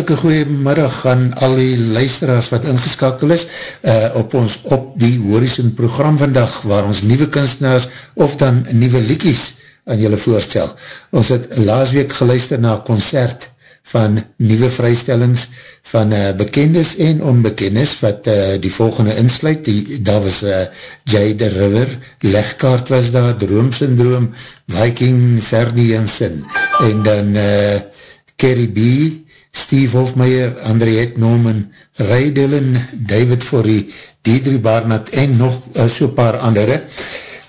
hartelike goeie middag aan al die luisteraars wat ingeskakel is uh, op ons op die Horizon program vandag waar ons nieuwe kunstenaars of dan nieuwe liekies aan julle voorstel. Ons het laas week geluister na concert van nieuwe vrystellings van uh, bekendes en onbekendes wat uh, die volgende insluit. Die, daar was uh, Jade River, Legkaart was daar, Droomsyndroom, Viking, Ferdi en Sin. En dan uh, Carrie B, Steve Hofmeyer, Andriette Norman, Ray Dillon, David Forrie, Diedri Barnett en nog uh, so paar andere.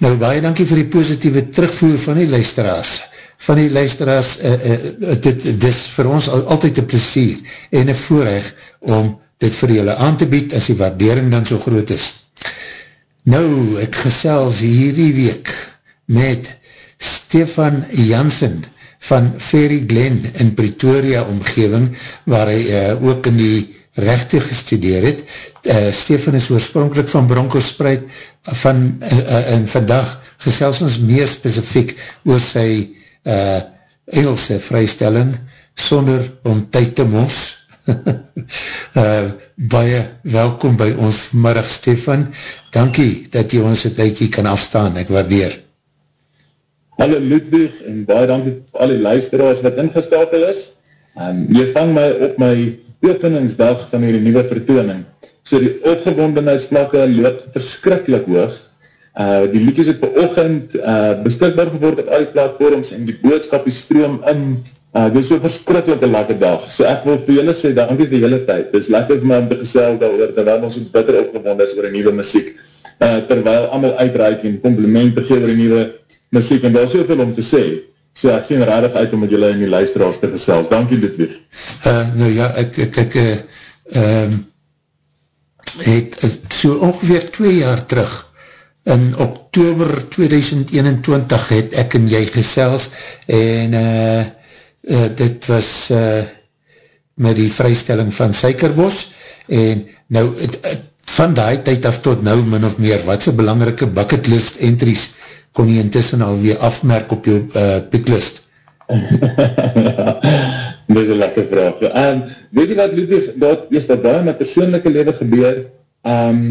Nou, baie dankie vir die positieve terugvoer van die luisteraars. Van die luisteraars, uh, uh, dit, dit is vir ons al, altyd een plesier en een voorrecht om dit vir julle aan te bied as die waardering dan so groot is. Nou, ek gesels hierdie week met Stefan Jansen van Ferry Glen in Pretoria omgeving, waar hy uh, ook in die rechte gestudeer het. Uh, Stefan is oorspronkelijk van Bronkospreid van, uh, uh, en vandag gesels ons meer specifiek oor sy uh, Engelse vrystelling sonder om tyd te mos. uh, baie welkom by ons vanmiddag Stefan. Dankie dat jy ons het uitkie kan afstaan, ek waardeer. Hallo Ludwig en baie dankie al die luisteraars wat ingestakel is. Um, jy vang my op my openingsdag van hierdie nieuwe vertooning. So die opgewondenheidsvlakke loop verskrikkelijk hoog. Uh, die liedjes het per ochend uh, beskikbaar geword op al die platforms en die boodskap die stroom in. Uh, dit is so verskrikkelijke lekker dag. So ek wil vir julle sê, dankie vir julle tyd. Dit is lekker vir my om te gesel daar terwijl ons bitter opgewond is oor die nieuwe muziek. Uh, terwijl allemaal uitreik en compliment te geef oor die nieuwe en daar is soveel om te sê, so ek sien rarig uit om met julle in die luisteraars te gesels. Dankie Ludwig. Uh, nou ja, ek, ek, ek uh, um, het so ongeveer twee jaar terug, in oktober 2021 het ek en jy gesels, en uh, uh, dit was uh, met die vrystelling van Suikerbos, en nou, het, het, van die tyd af tot nou min of meer, wat is belangrike bucketlist entries kon jy intussen alweer afmerk op jou uh, picklist? Dit is een lekker vraag. Um, weet jy wat, Ludwig, dat is dat daar in my persoonlijke leven gebeur, um,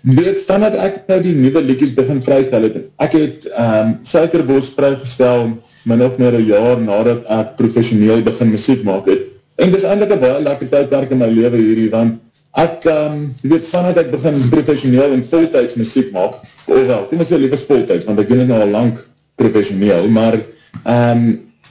weet, vanaf ek nou die nieuwe liedjes begin vrystel het, ek het um, Suikerbos vrygestel min of meer een jaar nadat ek professioneel begin muziek maak het, en dit is eindelijk een baie lekker tydperk in my leven hierdie, want ek, um, weet, vanaf ek begin professioneel en voltijds muziek maak, wel, kom is jou liefst voltijds, want ek doen het nou al lang professioneel, maar um,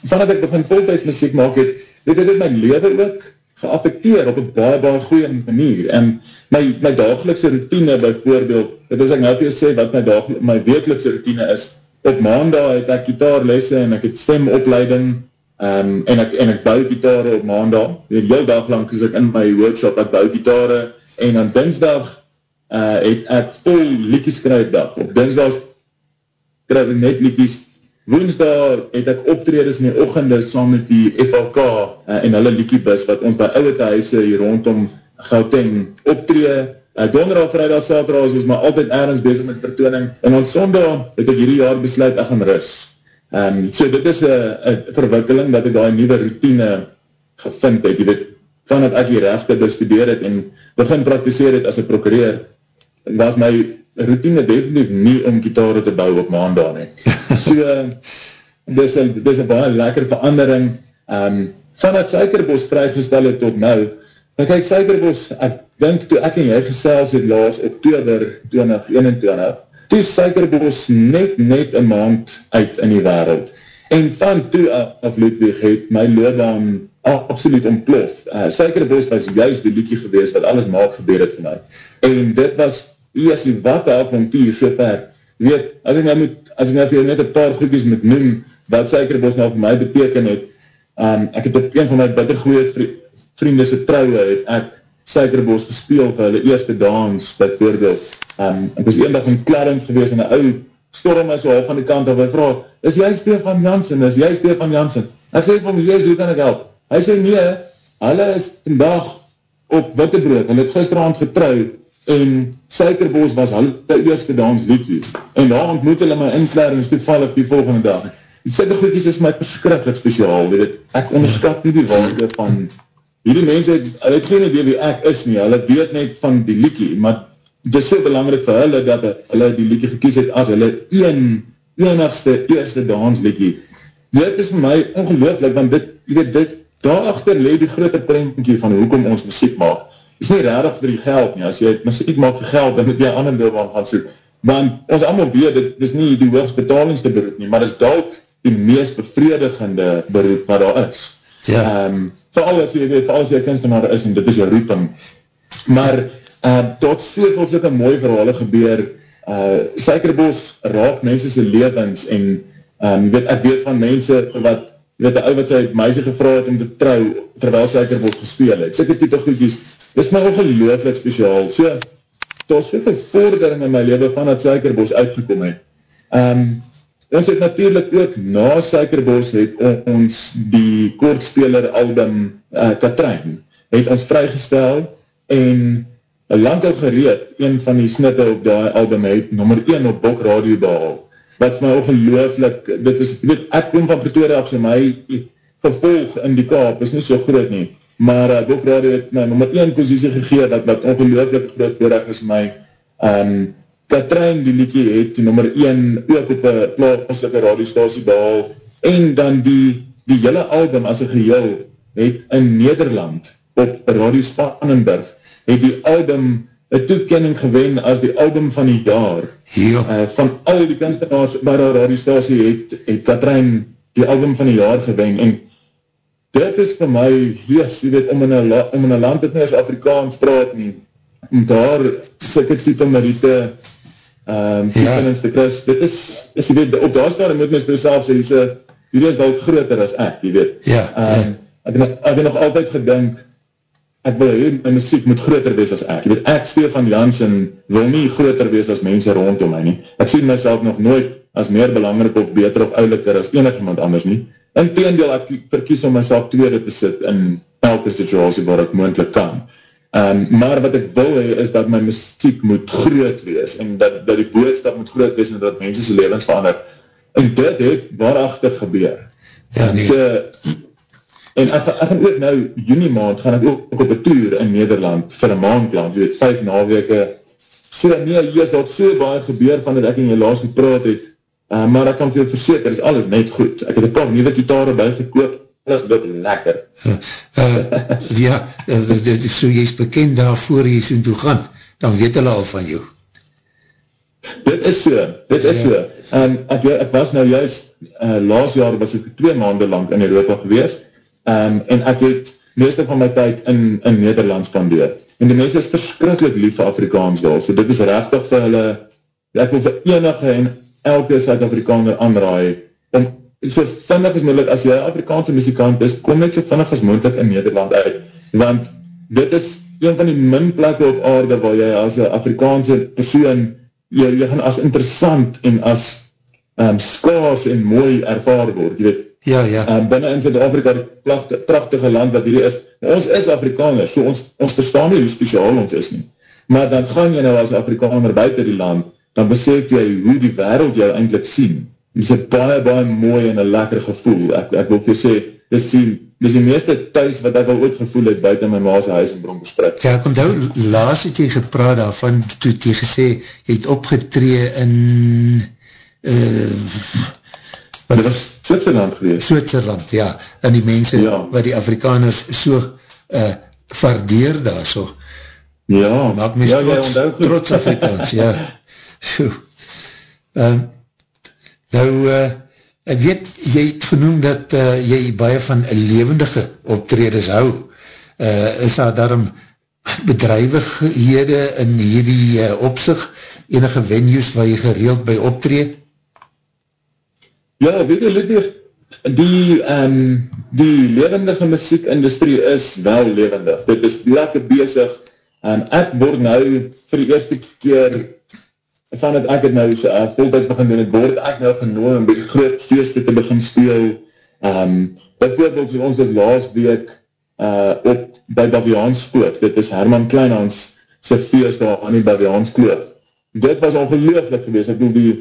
vanaf ek begin voltijds muziek maak het, dit het my leven ook geaffecteer op een baie, baie goeie manier, en my, my dagelikse routine bijvoorbeeld, dit is ek nou jy sê, wat my, dagel, my wekelikse routine is, op maandag het ek gitaarlesse en ek het stemopleiding, um, en, ek, en ek bou gitare op maandag, die heel dag lang is ek in my workshop, ek bou gitare, en aan dinsdag uh, het ek vol liedjes skryfdag, op dinsdag skryf ek net liedjes, woensdag het ek optredes in die ochende saam met die FLK uh, en hulle liedjebus, wat ons by oude huise hier rondom Gauteng optree, uh, donderdag, vrijdag, saterdag, is ons maar altyd ergens bezig met vertooning, en ons sondag het ek hierdie jaar besluit, ek gaan rus. Um, so dit is een verwikkeling dat ek die nieuwe routine gevind het, jy weet, vanaf ek die rechte bestudeer het en begin praktiseer het as een prokureer, was my routine definitief nie om gitare te bou op maandag nie. So, dis een, dis een baie lekker verandering. Um, vanaf Suikerbos vrygestel het tot nou, en kyk, Suikerbos, ek dink toe ek en jy gesels het laas oktober 2021, toe Suikerbos net, net een maand uit in die wereld. En van toe af Ludwig het my loodaan absoluut ontplof. Uh, Suikerbos was juist die liedje gewees wat alles maak gebeur het van my. En dit was eers die wat avontuur so ver. Weet, as ek nou moet, as ek nou vir net een paar groepjes moet noem, wat Suikerbos nou vir my beteken het, um, ek het op een van my bitter goeie vriendese trouwe, het ek Suikerbos gespeel vir hulle eerste dans, bijvoorbeeld. Um, ek was eendag in Clarence gewees en een ou storm my so half van die kant af, hy vraag, is jy Stefan Jansen, is jy Stefan Jansen? Ek sê vir my, jy hoe kan ek help? Hy sê, nee, hulle is vandag op Wittebrood, hulle het gisteravond getrou, en Suikerbos was hulle eerste dans liedje, en daar ontmoet hulle my in Clarence toevallig die volgende dag. Die goedkies is my verskrikkelijk speciaal, weet het, ek onderskat nie die waarde van, hierdie mense, hulle het geen idee wie ek is nie, hulle weet net van die liedje, maar dit is so belangrijk vir hulle dat hulle die liedje gekies het as hulle een, enigste eerste dansliedje. Dit is my ongelooflik, want dit, weet, dit, daarachter leed die grote prentje van hoekom ons muziek maak. Het is nie rarig vir die geld nie, as jy muziek maak vir geld, dan moet jy ander deel van gaan soek. Want ons allemaal weet, dit, dit is nie die hoogst betalingste beroep nie, maar dit is dalk die meest bevredigende beroep wat daar is. Ja. Um, vooral as jy weet, vooral as jy kunstenaar is, en dit is jou roeping. Maar, uh, tot soveel sulke mooi verhalen gebeur, uh, Suikerbos raak mense sy levens en um, weet, ek weet van mense wat, weet, die ou wat sy meisje gevraag het om te trou, terwyl Suikerbos gespeel het. Sikke type goedjes, dit is my ongelooflik speciaal. So, tot soveel vordering in my leven van dat Suikerbos uitgekom het. Um, ons het natuurlijk ook na Suikerbos het ons die koordspeler album uh, Katrijn het ons vrygestel en lang al gereed, een van die snitte op die album het, nummer 1 op Bok Radio behal, wat my ongelooflik, dit is, weet, ek kom van Pretoria af, so my gevolg in die kaap is nie so groot nie, maar uh, Bok Radio het my nummer 1 posiesie gegeet, dat wat ongelooflik groot voorrecht is my, um, Katrijn die liekie het, die nummer 1, ook op een plaaslike radiostasie behal, en dan die, die hele album as een geheel, het in Nederland, op Radio Spannenburg, het die album een toekenning gewen as die album van die jaar. Ja. Uh, van al die kunstenaars waar die radiostasie het, het Katrijn die album van die jaar gewen. En dit is vir my, yes, jy weet, in om in een land het nie as Afrikaans praat nie, om daar sikke type Marite um, ja. te kris. Dit is, is jy weet, op daar staan, moet mens by self sê, jy is wel groter as ek, jy weet. Ja. Um, ja. Ek, ek het nog altyd gedink, ek wil heen, my muziek moet groter wees as ek. Ek weet, ek, Stefan Jansen, wil nie groter wees as mense rondom my nie. Ek sien myself nog nooit as meer belangrijk of beter of ouliker as enig iemand anders nie. In teendeel, ek verkies om myself tweede te sit in elke situasie waar ek moendlik kan. Um, maar wat ek wil hee, is dat my muziek moet groot wees en dat, dat die boodstap moet groot wees en dat mense sy levens verander. En dit het waarachtig gebeur. Ja, nee. So, En ek, ek gaan ook nou, juni maand, gaan ek ook op een tour in Nederland, vir een maand lang, weet, vijf naweke, so nee, hier is dat so baie gebeur van dat ek in jy laatst gepraat het, uh, maar ek kan veel verseker, is alles net goed. Ek het een paar nieuwe gitare bijgekoop, is dit lekker. Uh, uh, ja, uh, so jy is bekend daarvoor jy so toe gaan, dan weet hulle al van jou. Dit is so, dit is ja. so. Um, ek, ek was nou juist, uh, laas jaar was ek twee maanden lang in Europa geweest, um, en ek het meeste van my tyd in, in Nederland spandeer. En die mense is verskrikkelijk lief vir Afrikaans daar, so dit is rechtig vir hulle, ek wil vir enige en elke Zuid-Afrikaner aanraai, om so vinnig as moeilijk, as jy Afrikaanse muzikant is, kom net so vinnig as moeilijk in Nederland uit, want dit is een van die min plekke op aarde waar jy as een Afrikaanse persoon, jy, jy gaan as interessant en as um, skaars en mooi ervaar word, jy weet, Ja, ja. Um, binnen in Zuid-Afrika, die prachtige land wat hier is, ons is Afrikaners, so ons, ons verstaan nie hoe speciaal ons is nie. Maar dan gaan jy nou as Afrikaner buiten die land, dan besef jy hoe die wereld jou eindelijk sien. Dit is een baie, baie mooi en een lekker gevoel. Ek, ek wil vir sê, dit is die, dit is die meeste thuis wat ek al ooit gevoel het buiten my maas huis in Bronkersprit. Ja, ek onthou, laas het jy gepraat daarvan, toe het jy gesê, jy het opgetree in... Uh, wat, dit was Switserland geweest. Switserland, ja. En die mense ja. wat die Afrikaners so uh, waardeer daar so. Ja. Maak my ja, trots, trots Afrikaans, ja. So. Um, nou, uh, ek weet, jy het genoem dat uh, jy baie van levendige optredes hou. Uh, is daar daarom bedrijvighede in hierdie uh, opzicht, enige venues waar jy gereeld by optreed? Ja, weet jy, Ludwig, die, um, die levendige muziekindustrie is wel levendig. Dit is lekker bezig. Um, ek word nou vir die eerste keer van het ek het nou uh, voltijds begin doen, het word ek nou genoem om by die groot feeste te begin speel. Um, bijvoorbeeld ons dit laatst week uh, op by Bavianskloof, dit is Herman Kleinhans sy feest daar aan die Bavianskloof. Dit was ongelooflik geweest, ek doe die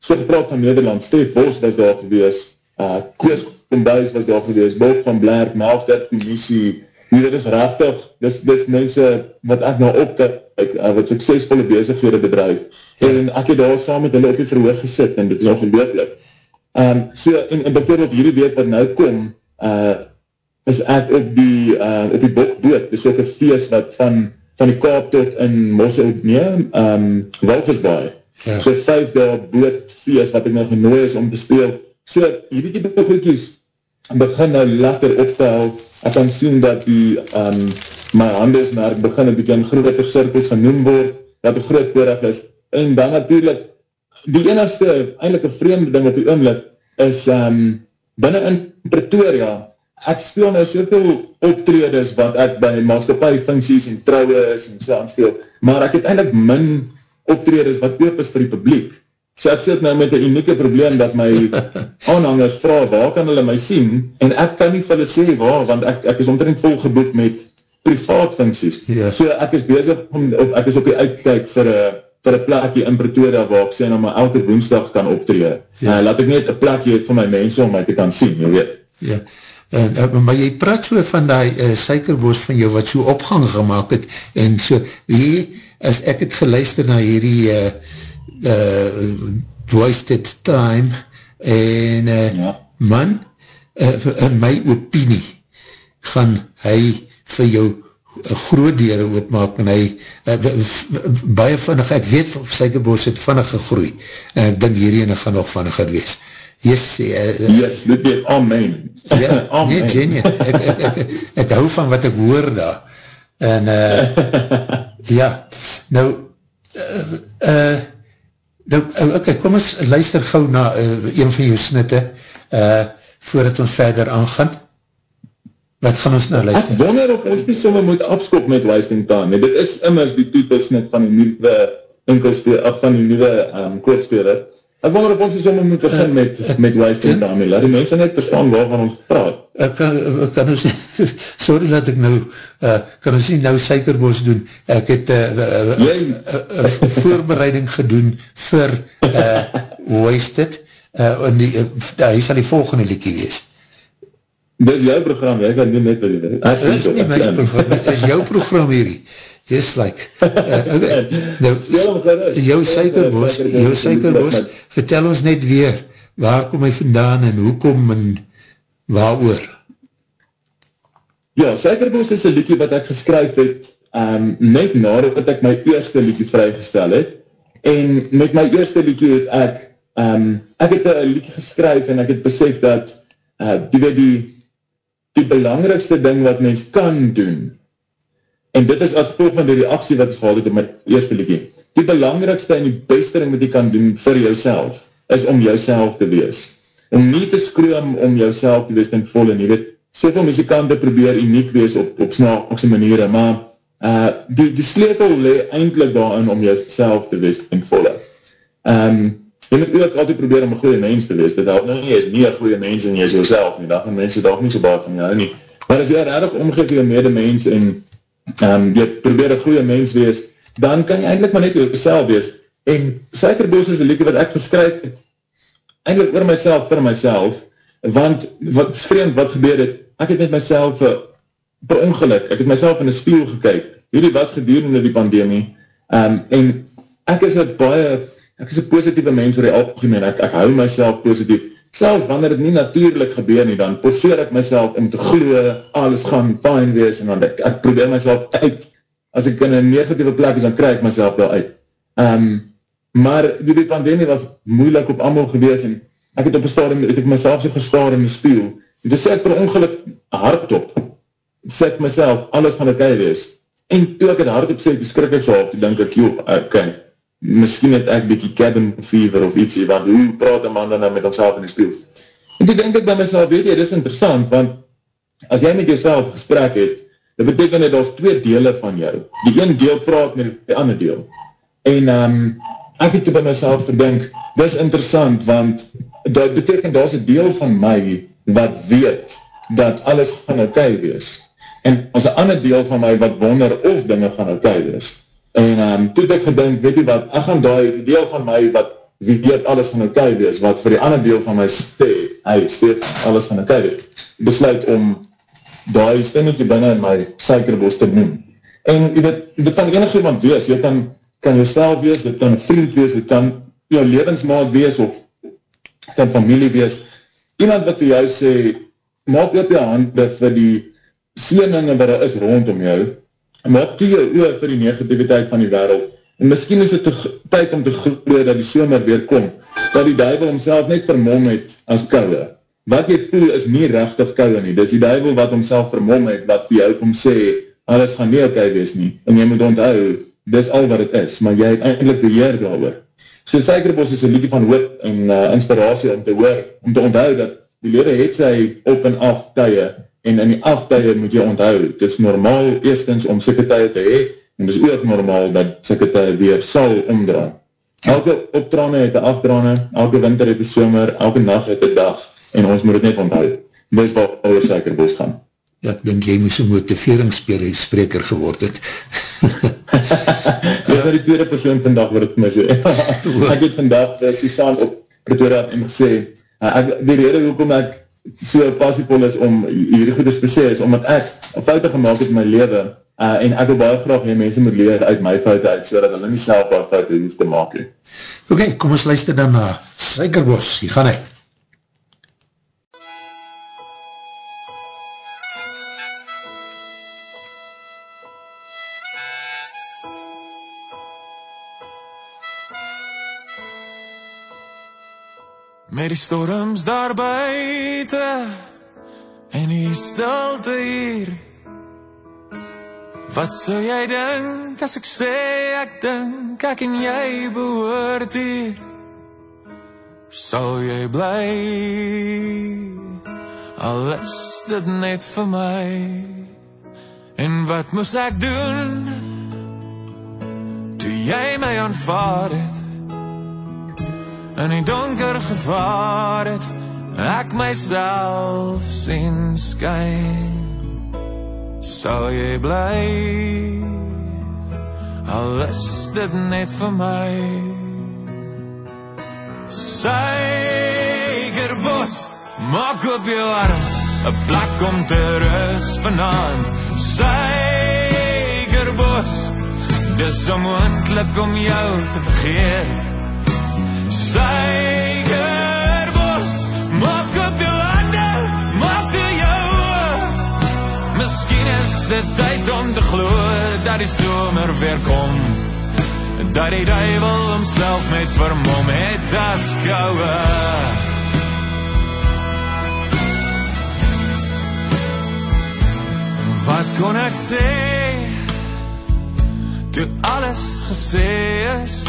so gepraat van Nederland, Stef Vos was daar geweest, uh, Koos Kombuis was daar geweest, Bob van Blair, Melkert, Commissie, Nee, dit is rachtig, dis, dis mense wat ek nou opkik, uh, wat suksesvolle bezighede bedrijf, en ek het daar saam met hulle op die verhoog gesit, en dit is ongelooflik. Um, so, en, en bijvoorbeeld hierdie week wat nou kom, uh, is ek op die, uh, op die bok dood, dis ook een feest wat van, van die kaap tot in Mosse, nee, um, Walvisbaai, ja. so vijf daar boot feest wat ek nou genooi is om te speel, so hierdie die begoedkies begin nou lekker opval, ek kan sien dat die, um, my handelsmerk begin een beetje in grote cirkels genoem word, dat die groot vooraf is, en dan natuurlijk, die enigste, eindelijk een vreemde ding op die oomlik, is um, binnen in Pretoria, ek speel nou soveel optredes, wat ek by maatschappij funksies en trouwens en so aanspeel, maar ek het eindelijk min optredes wat oop is vir die publiek, So ek sit nou met een unieke probleem dat my aanhangers vraag, waar kan hulle my sien? En ek kan nie vir hulle sê waar, want ek, ek is omtrent volgeboek met privaat funksies. Ja. So ek is bezig om, of ek is op die uitkijk vir een vir een plekje in Pretoria waar ek sê nou maar elke woensdag kan optree. Ja. Uh, laat ek net een plekje het vir my mense om my te kan sien, jy weet. Ja, en, uh, maar jy praat so van die uh, suikerbos van jou wat so opgang gemaakt het, en so, hier, as ek het geluister na hierdie uh, uh, wasted time en uh, ja. man uh, in my opinie gaan hy vir jou groot deur oopmaak en hy uh, baie vinnig, ek weet of Suikerbos het vinnig gegroei. En ek dink hierheen gaan nog vinniger wees. Yes, uh, yes, dit is amen. Ja, amen. nee, Jenny ek, ek, ek, ek, ek hou van wat ek hoor daar. En uh, ja, nou uh, uh, Nou, oh, ok, kom ons luister gauw na uh, een van jou snitte, uh, voordat ons verder aangaan. Wat gaan ons nou luister? Ek wonder of ons nie somme moet afskop met Wasting Time. Nee, dit is immers die titelsnit van die nieuwe enkelspeler, af van die nieuwe um, koortspeler. Ek wonder of ons nie somme moet begin uh, met, met Wasting Time. Laat die mense net verstaan waarvan ons praat ek kan, ek kan ons, sorry dat ek nou, uh, kan ons nie nou suikerbos doen, ek het uh, uh, uh, voorbereiding gedoen vir uh, Wasted, uh, en die, uh, hy sal die volgende liekie wees. Dit is jou program, ek kan nie net wat jy weet. Dit is nie my program, dit is jou program hierdie. Yes, like, uh, okay. nou, jou suikerbos, jou suikerbos, vertel ons net weer, waar kom hy vandaan en hoekom en waar oor? Ja, Suikerbos is een liedje wat ek geskryf het, um, net nadat ek my eerste liedje vrygestel het, en met my eerste liedje het ek, um, ek het een liedje geskryf en ek het besef dat, uh, die, die, die belangrikste ding wat mens kan doen, en dit is as volg van die reaksie wat ek gehad het in my eerste liedje, die belangrikste en die beste ding wat jy kan doen vir jouself, is om jouself te wees om nie te skroom om jouself te wees ten volle nie, weet, soveel muzikante probeer uniek wees op, op snaakse maniere, maar uh, die, die sleutel le eindelijk daarin om jouself te wees ten volle. Um, jy moet ook altyd probeer om een goeie mens te wees, dit help nou nie, jy is nie een goeie mens en jy is jouself nie, dat gaan mense daar nie so baar van jou nie, maar as jy erg omgeef jou medemens en um, jy probeer een goeie mens wees, dan kan jy eindelijk maar net jouself wees, en Suikerbos is die lieke wat ek geskryf het, eindelijk oor myself, vir myself, want wat vreemd wat gebeur het, ek het met myself per ongeluk, ek het myself in die spiel gekyk, hierdie was gedurende die pandemie, um, en ek is een baie, ek is een positieve mens vir die algemeen, ek, ek hou myself positief, selfs wanneer het nie natuurlijk gebeur nie, dan forceer ek myself om te glo, alles gaan fijn wees, en dan ek, ek probeer myself uit, as ek in een negatieve plek is, dan krijg ek myself wel uit. Um, maar die, die pandemie was moeilik op allemaal gewees en ek het op een stadium, het ek myself so gestaar in die spiel en dus sê ek per ongeluk hardop sê ek myself, alles van ek wees en toe ek het hardop sê, beskrik ek so op, toe denk ek, joh, ok miskien het ek bykie cabin fever of ietsie, want hoe praat een man dan nou met homself in die spiel en toe denk ek by myself, weet jy, dit is interessant, want as jy met jouself gesprek het, Dit beteken dat daar's twee dele van jou. Die een deel praat met die ander deel. En um, ek het by myself verdink, dis interessant, want dit beteken daar's een deel van my wat weet dat alles gaan oké okay wees. En ons een ander deel van my wat wonder of dinge gaan oké okay wees. En um, toe ek gedink, weet jy wat, ek gaan die deel van my wat weet alles gaan oké okay wees, wat vir die ander deel van my sê, hy sê alles gaan oké okay wees, besluit om die stemmetje binnen in my suikerbos te noem. En dit, dit kan enig iemand wees, jy kan, kan jyself wees, dit kan vriend wees, dit kan jou levensmaat wees, of kan familie wees. Iemand wat vir jou sê, maak op jou hande vir die sieninge wat is rondom jou, maak toe jou oor vir die negativiteit van die wereld, en miskien is het tyd om te groeien dat die somer weer kom, dat die duivel homself net vermom het as kouwe, wat jy voel is nie rechtig kouwe nie, dis die duivel wat homself vermom het, wat vir jou kom sê, alles gaan nie oké wees nie, en jy moet onthou, dis al wat het is, maar jy het eindelijk beheer daar So Suikerbos is een liedje van hoop en uh, inspiratie om te hoor, om te onthou dat die lewe het sy op en af tye, en in die af tye moet jy onthou, het is normaal eerstens om syke tye te hee, en het is ook normaal dat syke tye weer sal omdraai. Elke optrane het een afdrane, elke winter het een somer, elke nacht het een dag, en ons moet het net onthou. Dis wat oor Suikerbos gaan. Ja, ek denk jy moes een motiveringsspreker geword het. Dit is die tweede persoon vandag wat het mis het. ek het vandag uh, Susan op Pretoria en gesê, uh, ek, die rede hoekom ek so passievol is om hierdie goede spesee is, omdat ek foute gemaakt het in my leven, uh, en ek wil baie graag nie mense moet leer uit my foute uit, so dat hulle nie self baie foute hoef te maak. Oké, okay, kom ons luister dan na Suikerbos, hier gaan ek. Met die storms daar buite en die stilte hier. Wat sou jy dink as ek sê ek dink ek en jy behoort hier? Sou jy bly? Alles dit net vir my. En wat moet ek doen? Toe jy my aanvaar het in die donker gevaar het ek myself sien skyn. Sou jy bly? Al is dit net vir my. Suiker bos maak op jou arms 'n plek om te rus vanaand Suiker bos dis onmoontlik om jou te vergeet dit tyd om te glo dat die somer weer kom. Dat die duivel homself met vermom het as koue. Wat kon ek sê? Toe alles gesê is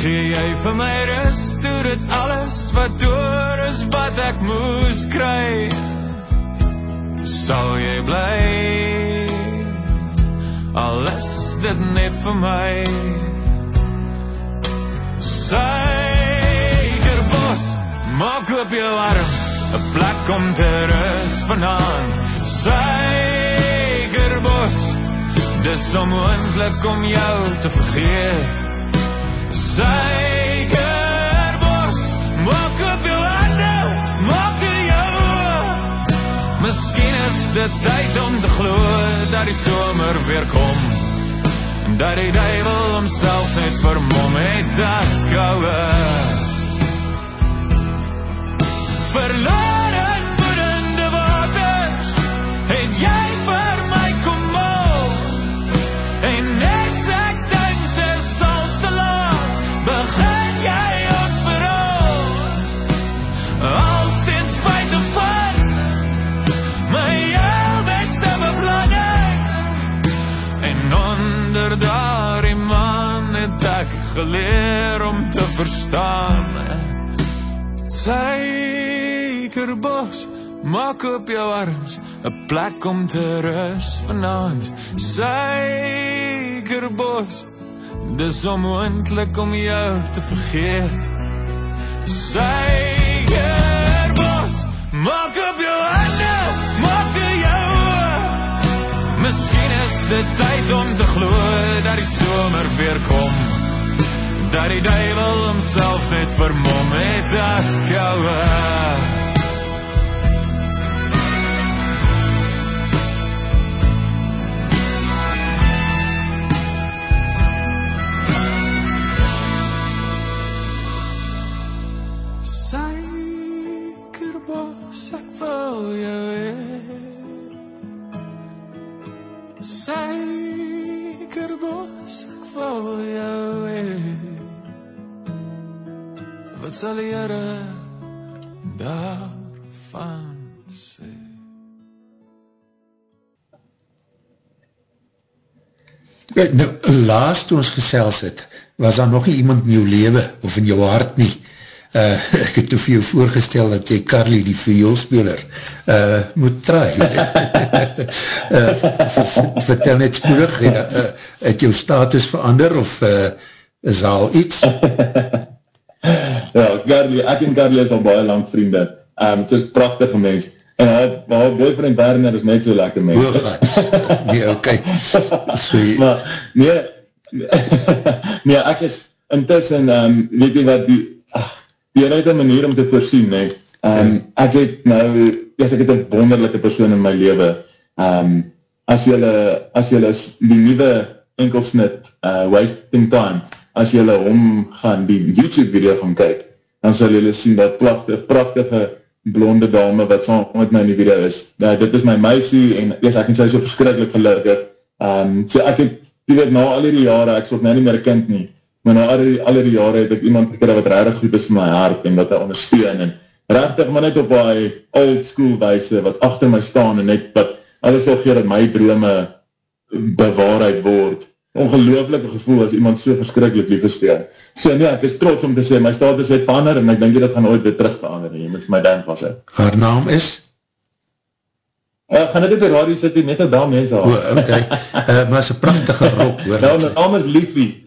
Gee jy vir my rus toe dit alles wat door is wat ek moes kry. Sal jy bly? Alles dit net vir my. Suikerbos Maak op jou arms Een plek om te rus vanavond Suikerbos Dis onmoendlik om jou te vergeet Suikerbos, maak op jou hande, maak in jou Misschien is dit tyd om te glo dat die somer weer kom Dat die duivel homself net vermom het as kouwe Verloor te verstaan Suikerbos, maak op jou arms 'n plek om te rus vanaand. Suikerbos, dis onmoontlik om jou te vergeet. Suikerbos, maak op jou hande, maak vir jou. Miskien is dit tyd om te glo dat die somer weer kom. Dat die duiwel homself net vermom het as koue. Suikerbos, ek wil jou hê. Suikerbos, ek wil jou hê. Wat sal die Here daarvan sê? Kijk, Nou, laas toe ons gesels het, was daar nog nie iemand in jou lewe of in jou hart nie. Uh, ek het toe vir jou voorgestel dat jy Carly, die vioolspeler, uh, moet try. uh, vertel net spoedig, uh, uh, het jou status verander of uh, is al iets? Ja, Carly, ek en Carly is al baie lang vriende. Um, het is een prachtige mens. En haar, haar boyfriend Werner is net so lekker mens. Oh, God. Nee. So, jy- maar, nee, nee, ek is intussen, um, weet jy wat, die, ach, die het een manier om te voorsien, nee. Um, ek het nou, yes, ek het een wonderlijke persoon in my leven. Um, as jylle, as jylle die nieuwe enkelsnit, uh, Wasting Time, as jylle hom gaan, die YouTube video gaan kyk, dan sal jylle sien dat prachtige, prachtige blonde dame wat saam met my in die video is. Ja, dit is my meisie en yes, ek en sy is so verskrikkelijk gelukkig. Um, so ek het, jy weet, na al die jare, ek sort nou nie meer kind nie, maar na al die, al die jare het ek iemand gekry wat redig goed is vir my hart en wat hy ondersteun en rechtig maar net op die old school wijse wat achter my staan en net wat alles sal gee dat my drome bewaarheid word. Ongelooflike gevoel as iemand so verskrikkelijk lief is vir jou. So nee, ek is trots om te sê, my status het verander en ek denk jy dat gaan ooit weer terug verander. Jy moet my duim vast hou. haar naam is? Uh, gaan dit op die radio sit, net op daar mense O, haal. oké. Uh, maar is een prachtige rok, hoor. Nou, my naam is Liefie.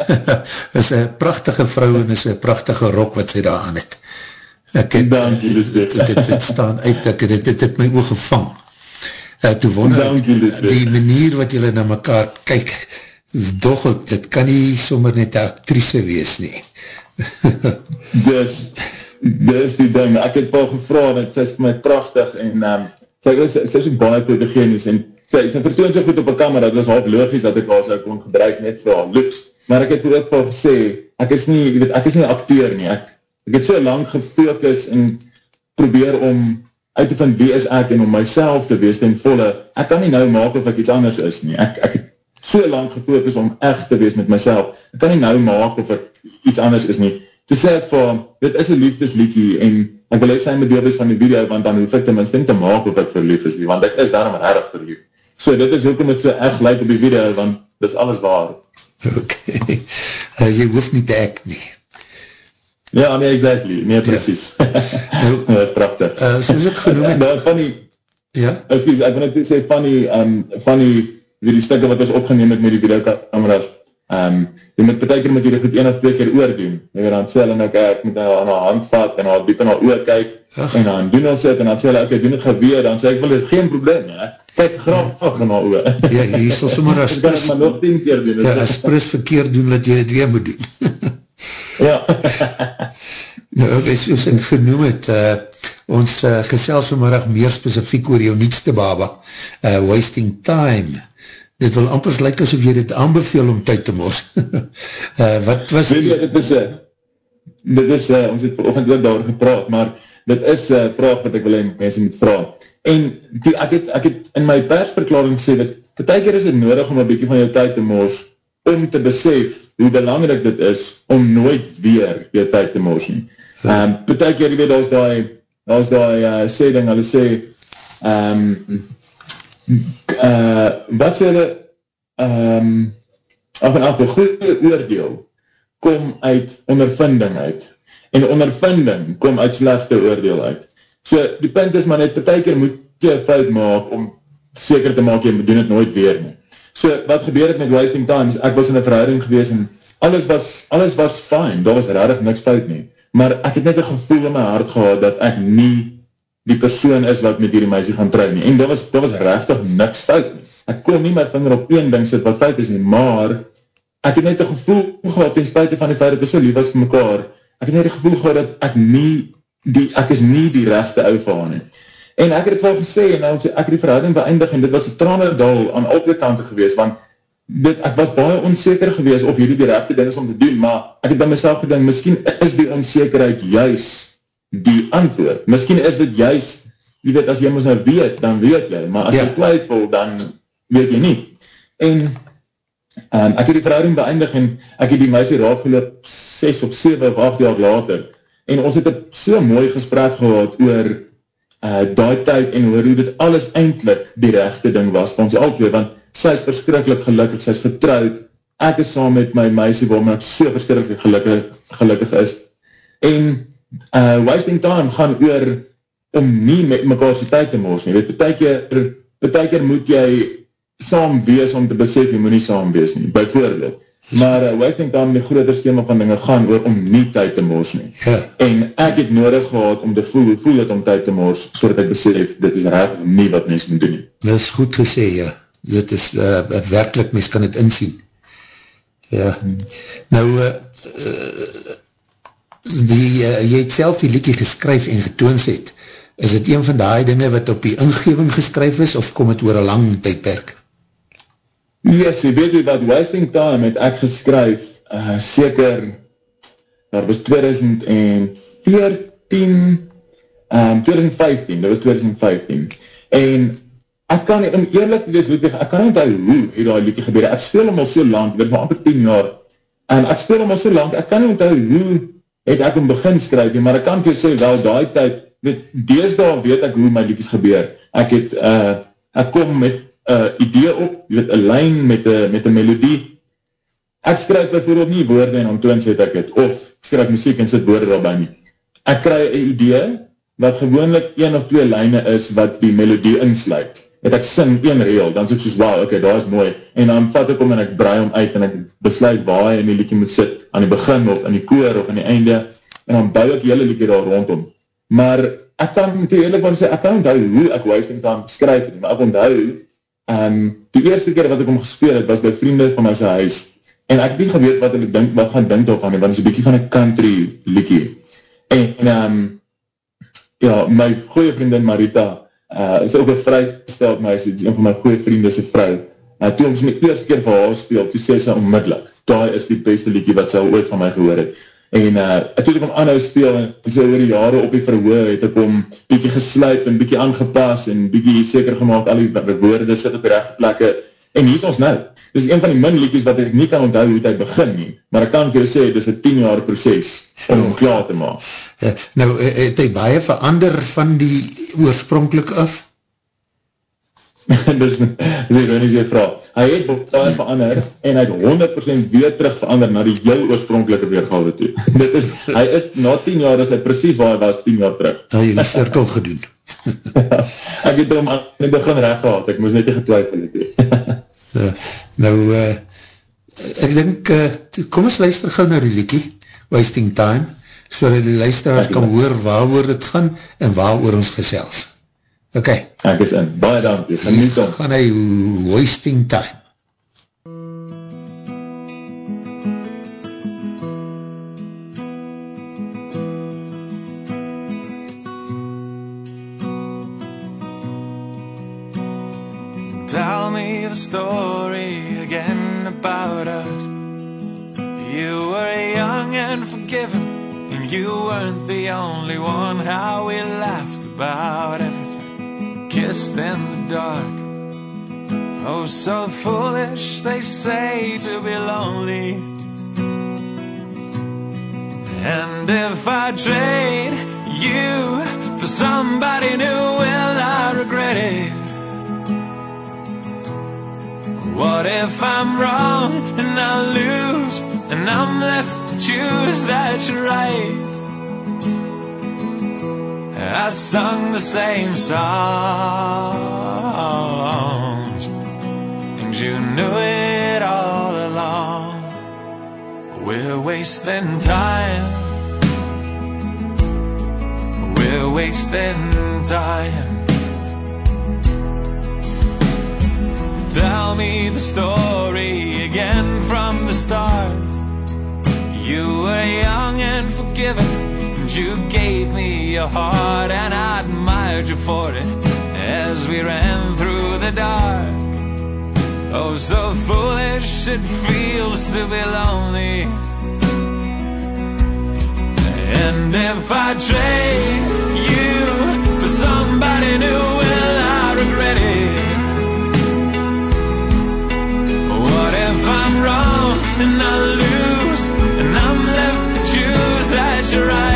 is een prachtige vrou en is een prachtige rok wat sy daar aan het. Ek het, Dankie, Lisbeth. dit, dit, dit staan uit, ek, dit, dit het my oog gevang. Uh, toe wonder ek, Dankie, Lisbeth. die manier wat julle na mekaar kyk, doch ek, dit kan nie sommer net een actrice wees nie. dis, dis die ding, ek het wel gevra, en sy is vir my prachtig, en um, sy is, sy is ook baie fotogenies, en sy, sy vertoon so goed op een camera, dit was half logisch dat ek al so kon gebruik net vir haar looks, maar ek het ook wel gesê, ek is nie, jy weet, ek is nie acteur nie, ek, ek het so lang gefokus en probeer om uit vind wie is ek en om myself te wees ten volle, ek kan nie nou maak of ek iets anders is nie, ek, ek het so lang gefokus om echt te wees met myself, ek kan nie nou maak of ek iets anders is nie, toe sê ek vir dit is een liefdesliedjie en ek wil hy sy met deel is van die video, want dan hoef ek tenminste nie te maak of ek verlief is nie, want ek is daarom erg verlief. So dit is hoekom het so echt lyk op die video, want dit is alles waar. Ok, uh, jy hoef nie te act nie. Ja, nee, exactly, nee, precies. Nou, Ja, dat is prachtig. uh, soos ek genoem het, Nou, van die, ja, excuse, ek wil net sê, van die, um, van die, die, die stukke wat ons opgeneem het met die videokameras, um, jy moet betekent met dit goed een of twee keer oordoen. Jy weet, dan sê hulle nou, kijk, ek moet nou aan haar hand vat, en haar diep in haar oor kyk, Ach. en dan doen ons het, en dan sê hulle, ok, doen het geweer, dan sê ek, wel, is geen probleem, hè. Kijk graag in haar oor. ja, jy sal sommer as Ek kan het maar nog tien keer doen. ja, as pris verkeerd doen, dat jy het weer moet doen. ja. Nou, ok, soos ek genoem het, uh, ons uh, gesels vanmiddag meer specifiek oor jou nietste baba, uh, Wasting Time. Dit wil ampers lyk asof jy dit aanbeveel om tyd te mos. uh, wat was Weet jy, dit is, uh, dit is, uh, ons het vanochtend ook daar gepraat, maar dit is een uh, vraag wat ek wil heen mense moet vraag. En die, ek, het, ek het in my persverklaring gesê, dat betek keer is het nodig om een bykie van jou tyd te mors, om te besef hoe belangrijk dit is, om nooit weer jou tyd te mors nie. Um, betek keer, jy weet, is die, is die uh, sê ding, hulle sê, um, uh, wat sê hulle, um, af en af, een goede oordeel, kom uit ondervinding uit. En ondervinding kom uit slechte oordeel uit. So, die punt is maar net, per keer moet keer fout maak om seker te maak, jy doen het nooit weer nie. So, wat gebeur het met Wasting Times, ek was in een verhouding gewees en alles was, alles was fine, daar was rarig niks fout nie. Maar ek het net een gevoel in my hart gehad dat ek nie die persoon is wat met hierdie meisie gaan trouw nie. En daar was, daar was rechtig niks fout nie. Ek kon nie my vinger op één ding sit wat fout is nie, maar ek het net een gevoel gehad ten spuite van die feit dat ek so lief was vir mekaar, ek het net een gevoel gehad dat ek nie die, ek is nie die rechte ou vir haar nie. En ek het het wel gesê, en nou ek het die verhouding beëindig, en dit was een tranendal aan al twee kante gewees, want dit, ek was baie onzeker gewees of hierdie die rechte ding is om te doen, maar ek het by myself gedink, miskien is die onzekerheid juist die antwoord. Miskien is dit juist, jy weet, as jy ons nou weet, dan weet jy, maar as ja. jy twyfel, dan weet jy nie. En um, ek het die verhouding beëindig, en ek het die meisie raakgeloop 6 of 7 of 8 jaar later, en ons het so mooi gesprek gehad oor uh, daai tyd en hoor hoe dit alles eindelijk die rechte ding was. Vir ons alweer, want sy is verskrikkelijk gelukkig, sy is getrouwd, ek is saam met my meisie waarom ek so verskrikkelijk gelukkig, gelukkig is, en uh, wasting time gaan oor om nie met mekaar sy tyd te moos nie, weet, betek keer moet jy saam wees om te besef, jy moet nie saam wees nie, bijvoorbeeld, Maar uh, Westing dan die groter schema van dinge gaan oor om nie tyd te mors nie. Ja. En ek het nodig gehad om te voel, hoe voel het om tyd te mors, so dat ek besef, dit is raar nie wat mens moet doen nie. Dit is goed gesê, ja. Dit is, uh, werkelijk, mens kan het insien. Ja. Hmm. Nou, uh, die, uh, jy het self die liedje geskryf en getoons het. Is het een van die dinge wat op die ingeving geskryf is, of kom het oor een lang tydperk? Yes, jy weet wat Wasting Time het ek geskryf, uh, seker, daar was 2014, um, 2015, dat was 2015, en ek kan nie, om eerlijk te wees, jy, ek kan nie onthou hoe hier die liedje gebeur, ek speel hem al so lang, dit was amper 10 jaar, en ek speel hem al so lang, ek kan nie onthou hoe het ek hem begin skryf, maar ek kan vir sê, wel, die tijd, weet, deesdaal weet ek hoe my liedjes gebeur, ek het, uh, ek kom met uh, idee op, jy weet, een lijn met een met melodie. Ek skryf bijvoorbeeld nie woorde en omtoon sê ek het, of skryf muziek en sit woorde daarby nie. Ek kry een idee, wat gewoonlik een of twee lijne is, wat die melodie insluit. Het ek sing een reel, dan sê ek soos, wauw, okay, daar is mooi. En dan vat ek om en ek braai om uit, en ek besluit waar hy in die liedje moet sit, aan die begin, of aan die koor, of aan die einde, en dan bouw ek die hele liedje daar rondom. Maar ek kan, te eerlijk van sê, ek kan onthou hoe ek Wasting Time skryf, maar ek onthou, Um, die eerste keer wat ek om gespeel het, was by vriende van my sy huis, en ek het nie geweet wat ek denk, wat gaan dink daarvan, want het is een bykie van een country liekie. En, um, ja, my goeie vriendin Marita, uh, is ook een vrygesteld meisje, die is een van my goeie vrienden sy vrou. Uh, toe ons my eerste keer vir haar speel, toe sê sy onmiddellik, daar is die beste liekie wat sy ooit van my gehoor het. En uh, toe ek om aanhou speel, en so oor die jare op die verhoor, het ek om bykie gesluit en bykie aangepas en bykie seker gemaakt, al die woorde sit op die rechte plekke, en hier is ons nou. Dit is een van die min liedjes wat ek nie kan onthou hoe het begin nie, maar ek kan vir sê, dit is een 10 jaar proces om hom klaar te maak. Ja, nou, eh, het hy baie verander van die oorspronkelijk af? dis, dis ironies jy vraag hy het baie verander en hy het 100% weer terug verander na die heel oorspronkelike weergave toe. Dit is, hy is na 10 jaar, is hy precies waar hy was 10 jaar terug. Hy het die cirkel gedoen. ek het hom aan die begin recht gehad, ek moes net nie getwijfel het. ja, nou, uh, ek denk, uh, kom ons luister gauw na die liekie, Wasting Time, so dat die luisteraars kan hoor waar oor het gaan en waar oor ons gesels. Ok. Ek is in. Baie dankie. Geniet om. Gaan hy wasting time. Tell me the story again about us. You were young and forgiven, and you weren't the only one. How we laughed about everything kissed in the dark. Oh, so foolish, they say, to be lonely. And if I trade you for somebody new, will I regret it? What if I'm wrong and I lose, and I'm left to choose that's right? I sung the same songs, and you knew it all along. We're wasting time. We're wasting time. Tell me the story again from the start. You were young and forgiving, you gave me your heart, and I admired you for it as we ran through the dark. Oh, so foolish it feels to be lonely. And if I trade you for somebody new, will I regret it? What if I'm wrong and I lose and I'm left to choose that you're right?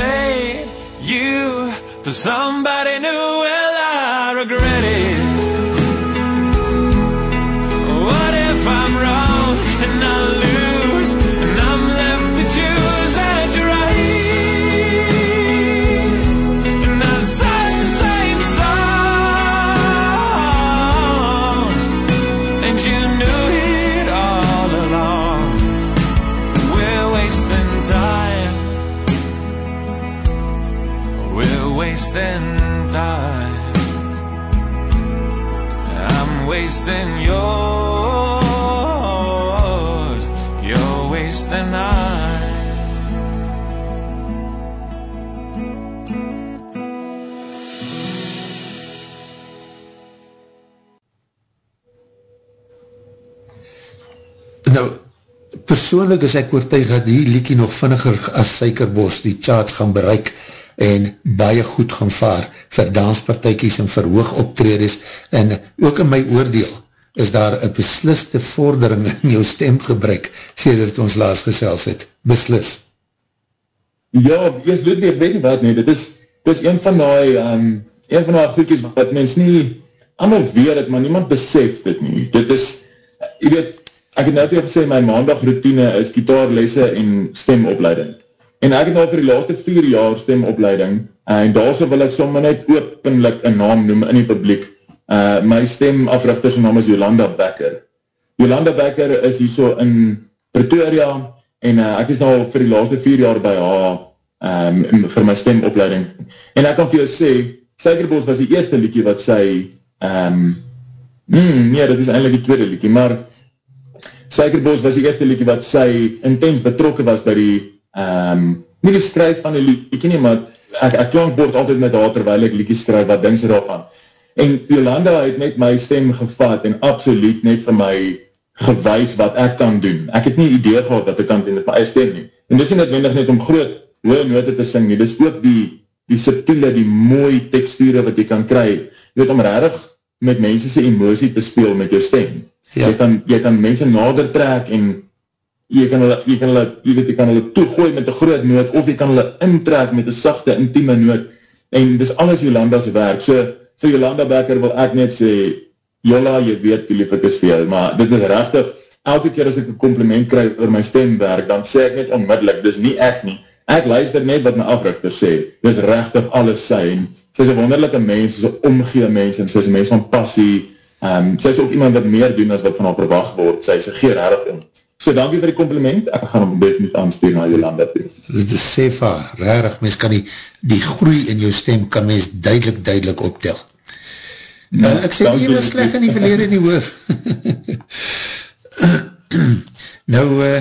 trade you for somebody wasting time. I'm wasting yours. You're wasting mine. Nou, persoonlik is ek oortuig dat die liekie nog vinniger as Suikerbos die charts gaan bereik en baie goed gaan vaar vir danspartijkies en verhoog optredes en ook in my oordeel is daar een besliste vordering in jou stemgebruik sedert ons laas gesels het. Beslis. Ja, eers weet nie, ek weet nie wat nie, dit is, dit is een van die, um, een van die goedkies wat mens nie, allemaal weet het, maar niemand besef dit nie. Dit is, jy weet, ek het net gesê, my maandag routine is gitaarlesse en stemopleiding. En ek het nou vir die laatste vier jaar stemopleiding, en daar so wil ek sommer net openlik een naam noem in die publiek. Uh, my stemafrichter sy naam is Jolanda Becker. Jolanda Becker is hier so in Pretoria, en uh, ek is nou vir die laatste vier jaar by haar um, vir my stemopleiding. En ek kan vir jou sê, Suikerbos was die eerste liedje wat sy, um, hmm, nee, dit is eindelijk die tweede liedje, maar Suikerbos was die eerste liedje wat sy intens betrokken was by die, um, nie die skryf van die liedje nie, maar ek, ek klankbord altyd met haar terwijl ek liedje skryf, wat dink sy daarvan? En Jolanda het net my stem gevat en absoluut net vir my gewys wat ek kan doen. Ek het nie idee gehad wat ek kan doen met my eie stem nie. En dis nie netwendig net om groot hoë note te sing nie, dis ook die, die subtiele, die mooi teksture wat jy kan kry. Jy weet om rarig met mense sy emosie te speel met jou stem. Ja. Jy, kan, jy kan mense nader trek en jy kan hulle, jy kan hulle, jy weet, jy kan hulle toegooi met een groot noot, of jy kan hulle intrek met een sachte, intieme noot, en dis alles Jolanda's werk, so, vir Jolanda Becker wil ek net sê, Jola, jy weet hoe lief ek is jou, maar dit is rechtig, elke keer as ek een compliment krijg oor my stemwerk, dan sê ek net onmiddellik, dis nie ek nie, ek luister net wat my africhter sê, dis rechtig alles sy, en sy is een wonderlijke mens, sy is een omgee mens, en sy is een mens van passie, um, sy is ook iemand wat meer doen as wat van haar verwacht word, sy is een geer erg om. So dankie vir die compliment, ek gaan hom best niet aanstuur na Jolanda toe. Sê vaar, rarig, mens kan die, die groei in jou stem, kan mens duidelik, duidelik optel. Ja, uh, ek sê nie, jy was sleg in die verlede nie hoor. nou, uh,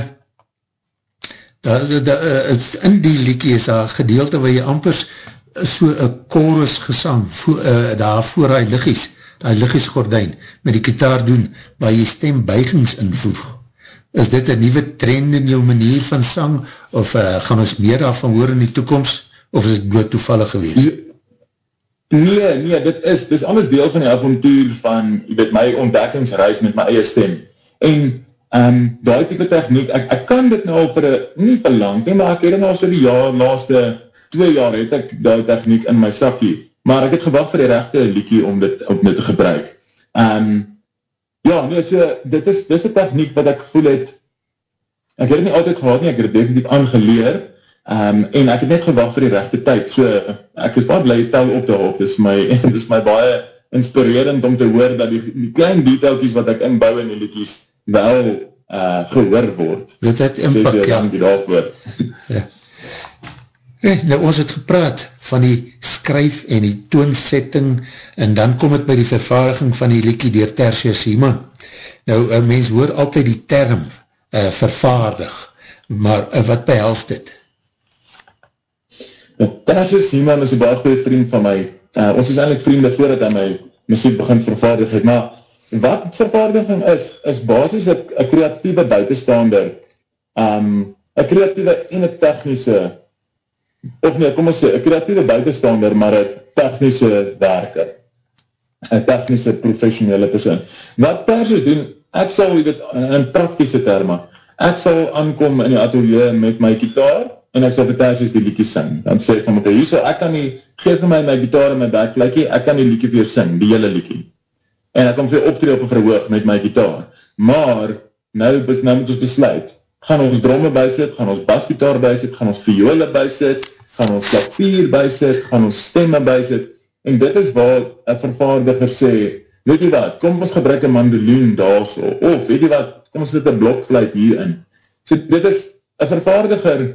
da, da, da, uh, in die liekie is daar gedeelte waar jy ampers so een chorus gesang vo, uh, daar voor hy liggies die liggiesgordijn met die kitaar doen, waar jy stembuigings invoeg. Is dit een nieuwe trend in jou manier van sang, of uh, gaan ons meer daarvan hoor in die toekomst, of is het bloot toevallig geweest? Nee, nee, dit is, dit is anders deel van die avontuur van, jy weet, my ontdekkingsreis met my eie stem. En, um, die type techniek, ek, ek kan dit nou vir nie vir lang, nie, maar ek het nou so die jaar, laaste twee jaar het ek die techniek in my sakkie, maar ek het gewacht vir die rechte liekie om dit, om dit te gebruik. Um, ja, nee, so, dit is, dit is die techniek wat ek gevoel het, ek het nie altyd gehad nie, ek het definitief aangeleer, Um, en ek het net gewacht vir die rechte tyd, so ek is baie blij tel op te hoop, dit is my, dit is my baie inspirerend om te hoor dat die, die klein detailkies wat ek inbouw in die liedjes wel uh, gehoor word. Dit het impact, so, ja. ja. Hey, nou ons het gepraat van die skryf en die toonsetting en dan kom het by die vervaardiging van die liedje dier Tertius Iman. Nou, een mens hoor altyd die term uh, vervaardig, maar uh, wat behels dit? Tertius Siemann is een baie goeie vriend van my. Uh, ons is eindelijk vrienden voordat hy my muziek begint vervaardig het. Maar wat vervaardiging is, is basis een creatieve buitenstaander. Um, een creatieve en een technische, of nee, kom ons sê, een creatieve buitenstaander, maar een technische werker. Een technische professionele persoon. Wat Tertius doen, ek sal dit in praktische termen, ek sal aankom in die atelier met my gitaar, en ek sal vir Tersius die liedje sing. Dan sê ek van, okay, hierso, ek kan nie, geef my my gitaar en my backlikkie, ek kan die liedje vir jou sing, die hele liedje. En ek kan vir jou optree op een verhoog met my gitaar. Maar, nou, nou moet ons besluit, gaan ons dromme bysit, gaan ons basgitaar bysit, gaan ons viole bysit, gaan ons klavier bysit, gaan ons stemme bysit, en dit is wat een vervaardiger sê, weet jy wat, kom ons gebruik een mandoline daar so, of weet jy wat, kom ons dit een blokfluit hierin. So dit is, een vervaardiger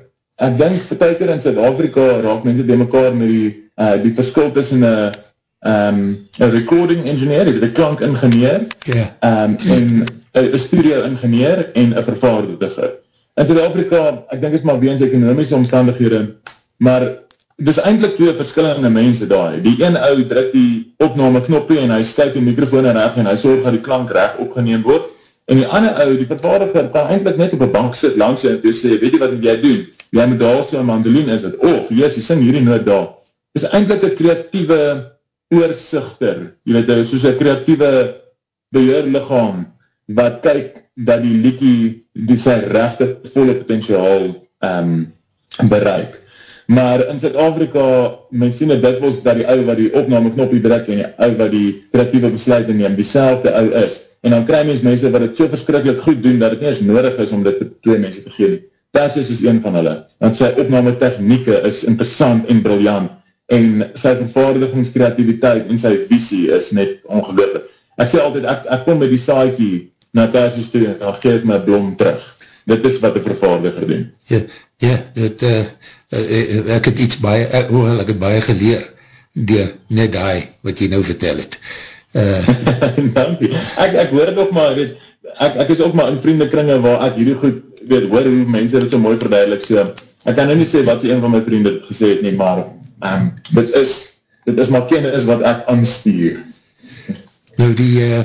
ek denk vertuiker in Zuid-Afrika raak mense by mekaar met die, uh, die verskil tussen een um, recording engineer, die klank ingenieur, yeah. um, en een studio ingenieur en een vervaardiger. In Zuid-Afrika, ek denk is maar weens ekonomische omstandighede, maar dis eindelijk twee verskillende mense daar. Die een ou druk die opname knopje en hy skuit die microfoon recht en hy sorg dat die klank recht opgeneem word. En die ander ou, die vervaardiger, kan eindelijk net op een bank sit langs en toe sê, weet jy wat jy doen? jy moet daar so een mandoline is het, of jy sing hierdie noot daar, is eindelijk een creatieve oorzichter, jy weet, soos een creatieve beheerlichaam, wat kyk dat die liekie die sy rechte volle potentiaal um, bereik. Maar in Zuid-Afrika, men sien het dikwels dat die ou wat die opname knopje druk en die ou wat die creatieve besluiting neem, die selfde ou is. En dan krijg mens mense wat het so verskrikkelijk goed doen, dat het nie eens nodig is om dit vir twee mense te geven. Perseus is een van hulle, want sy opname technieke is interessant en briljant, en sy vervaardigingskreativiteit en sy visie is net ongelooflik. Ek sê altyd, ek, ek kom met die saaikie na Perseus toe, en dan geef my blom terug. Dit is wat die vervaardiger doen. Ja, ja dit, uh, uh, ek het iets baie, uh, oh, ek het baie geleer, door net die, wat jy nou vertel het. Uh, Dankie. Ek, ek hoor nog maar, weet, ek, ek is ook maar in vriendekringe waar ek hierdie goed weet, hoor hoe mense dit so mooi verduidelik, so, ek kan nou nie sê wat sy een van my vrienden gesê het nie, maar, um, dit is, dit is maar kenne is wat ek aanstuur. Nou die uh,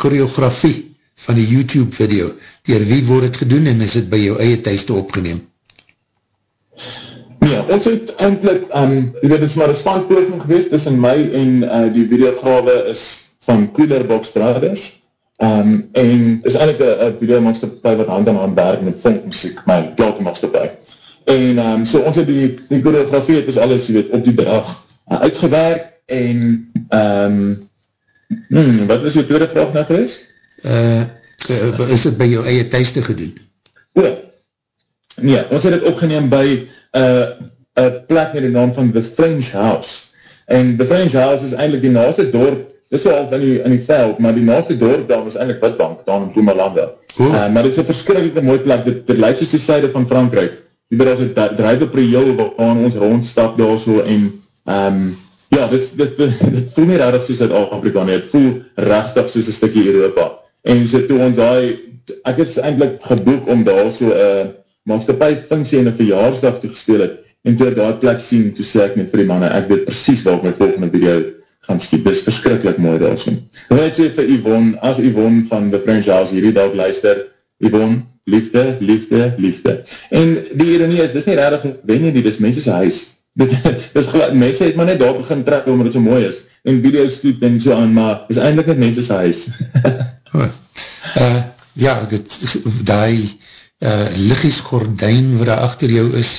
choreografie van die YouTube video, dier wie word het gedoen en is het by jou eie thuis te opgeneem? Ja, ons het eindelijk, um, dit is maar een spannpoging geweest tussen my en uh, die videograwe is van Coolerbox Brothers, Um, en is eigenlijk een videomaatschappij wat hand aan hand werk met funkmuziek, my platenmaatschappij. En um, so ons het die, die choreografie het is alles, jy weet, op die dag uh, uitgewerk en um, hmm, wat is jou tweede vraag nou geweest? Uh, uh, is het by jou eie thuis te gedoen? O, nee, ons het het opgeneem by uh, een plek met die naam van The French House. En The French House is eindelijk die naaste dorp Dis so al in die, in die veld, maar die naaste dorp daar was eindelijk Witbank, daar in Bloemelande. Uh, maar dit is een verskrikkelijke mooi plek, dit, dit lijkt soos die syde van Frankrijk. Bedoel, het drijf op Rio, waar ons rondstap daar so, en um, ja, dit, dit, dit, dit voel nie rarig soos Zuid-Afrika nie, het voel rechtig soos een stukje Europa. En so toe ons daar, ek is eindelijk geboek om daar so een uh, maatschappij functie en een verjaarsdag te gespeel het, en toe daar plek sien, toe sê ek met vir die manne, ek weet precies wat my volgende video gaan skiet. Dit is verskrikkelijk mooi daar. En ek sê vir Yvonne, as Yvonne van The French House hierdie dag luister, Yvonne, liefde, liefde, liefde. En die ironie is, dit is nie rarig, wen jy nie, dit is mense sy huis. Dit, dit is gelijk, mense het maar net daar begin trek, omdat het so mooi is, en video stoot en so aan, maar is eindelijk net mense sy huis. uh, ja, dit, die uh, liggies gordijn wat daar achter jou is,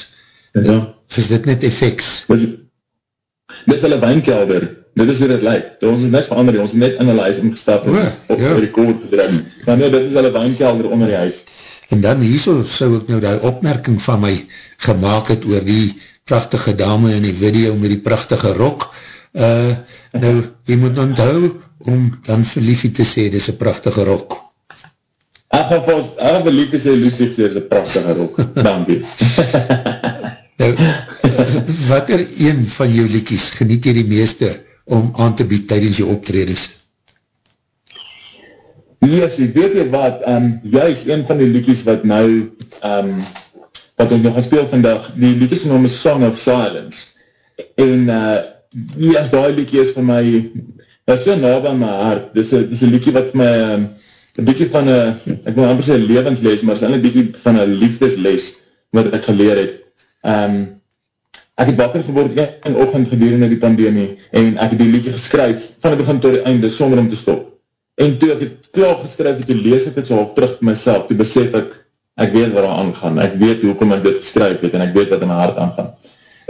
ja. is dit net effects? Dit is hulle wijnkelder, dit is hoe dit lyk, ons is net verander, ons is net in hulle huis ingestap, oh, op ja. record gedrukt, maar nee, dit is hulle wijnkelder onder die huis. En dan hierso sou ek nou die opmerking van my gemaakt het oor die prachtige dame in die video met die prachtige rok. Uh, nou, jy moet onthou om dan vir liefie te sê, dit is een prachtige rok. Ach, of ons, ach, vir liefie sê, liefie sê, dit is een prachtige rok. Dankie. nou, wat er een van jou liekies geniet jy die meeste om aan te bied tydens jou optreders? Yes, ek weet jy wat, um, juist een van die liekies wat nou, um, wat ons nog gaan speel vandag, die liedjes noem is Song of Silence. En uh, die as die liedje is vir my, is so na van my hart, dit is een liedje wat vir my, um, een bietjie van een, ek wil amper sê levensles, maar het is een bietjie van een liefdesles, wat ek geleer het. Um, ek het wakker geword in ochend gedurende die pandemie, en ek het die liedje geskryf, van die begin tot die einde, sonder om te stop. En toe ek het klaar geskryf, toe lees ek het so half terug vir myself, toe besef ek, ek weet waar aan aangaan, ek weet hoekom ek dit geskryf het, en ek weet wat in my hart aangaan.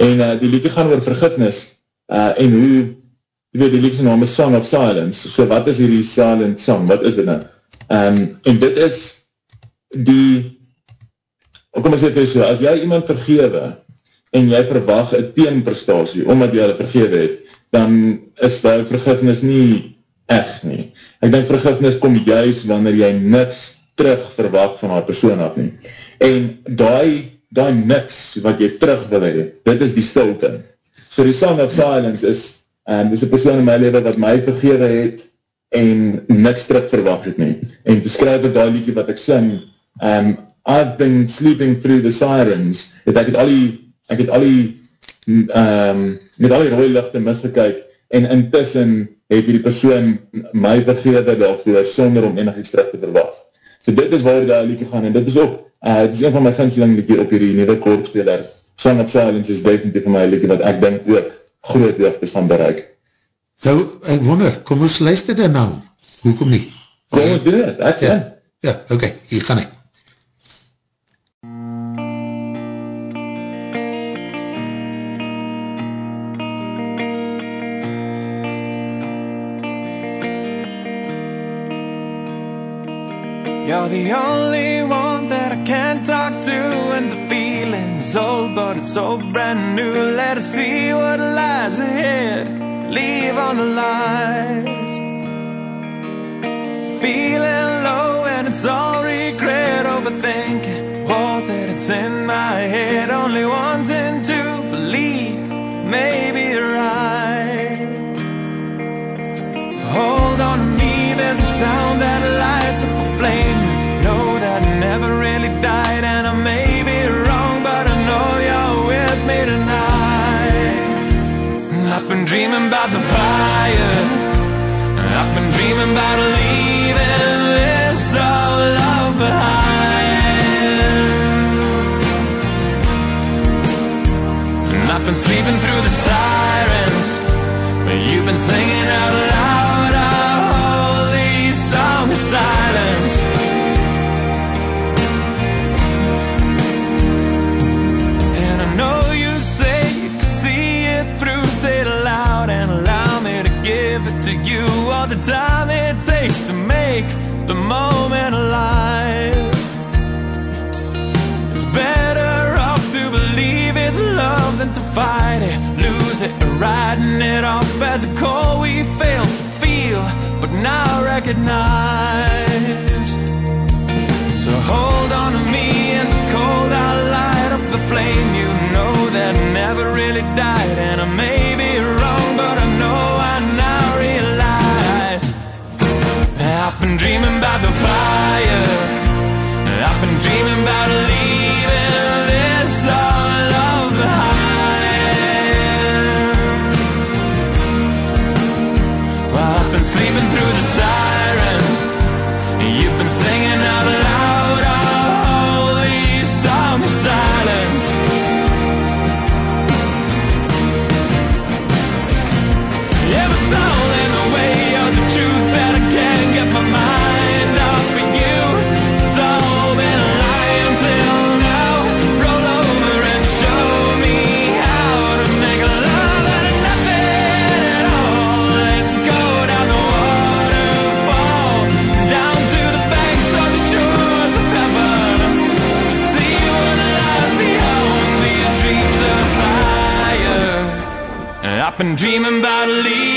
En uh, die liedje gaan oor vergifnis, uh, en hoe, jy weet, die liedje naam is Song of Silence, so wat is hierdie silent song, wat is dit nou? Um, en dit is die, kom ek sê het so, as jy iemand vergewe, en jy verwacht een teenprestatie, omdat jy hulle vergewe het, dan is die vergifnis nie echt nie. Ek denk vergifnis kom juist wanneer jy niks terug verwacht van haar persoon af nie. En die, die niks wat jy terug wil hee, dit is die stilte. So die Song of Silence is, um, is een persoon in my leven wat my vergewe het en niks terug verwacht het nie. En te skryf het die liedje wat ek sing, um, I've been sleeping through the sirens, het ek het al die, ek het al die, um, met al die rooie lichte misgekyk, en intussen het die persoon my vergewe daarvoor, sonder om enig iets terug te verwacht. So dit is waar die liedje gaan, en dit is ook, uh, dit is een van my ginsling liedje op hierdie nieuwe koordspeler. Song of Silence is definitief van my liedje, wat ek denk ook groot hoogtes van bereik. Nou, ek wonder, kom ons luister daar nou. Hoekom nie? Kom ons doen het, ek ja, ja, oké, okay, hier gaan ek. You're the only one that I can talk to, and the old, but it's so brand new. Let us see what lies ahead. Leave on the light. Feeling low, and it's all regret, overthinking walls that it's in my head. Only wanting to believe, maybe right. Hold on to me, there's a sound that dreaming about the fire. I've been dreaming about leaving this all love behind. And I've been sleeping through the sirens. But you've been singing out loud. I hold these songs of riding it off as a call we failed to feel, but now recognize. So hold on to me in the cold, I'll light up the flame. You know that never really died, and I may be wrong, but I know I now realize. I've been dreaming about the fire. I've been dreaming about Been dreaming about leaving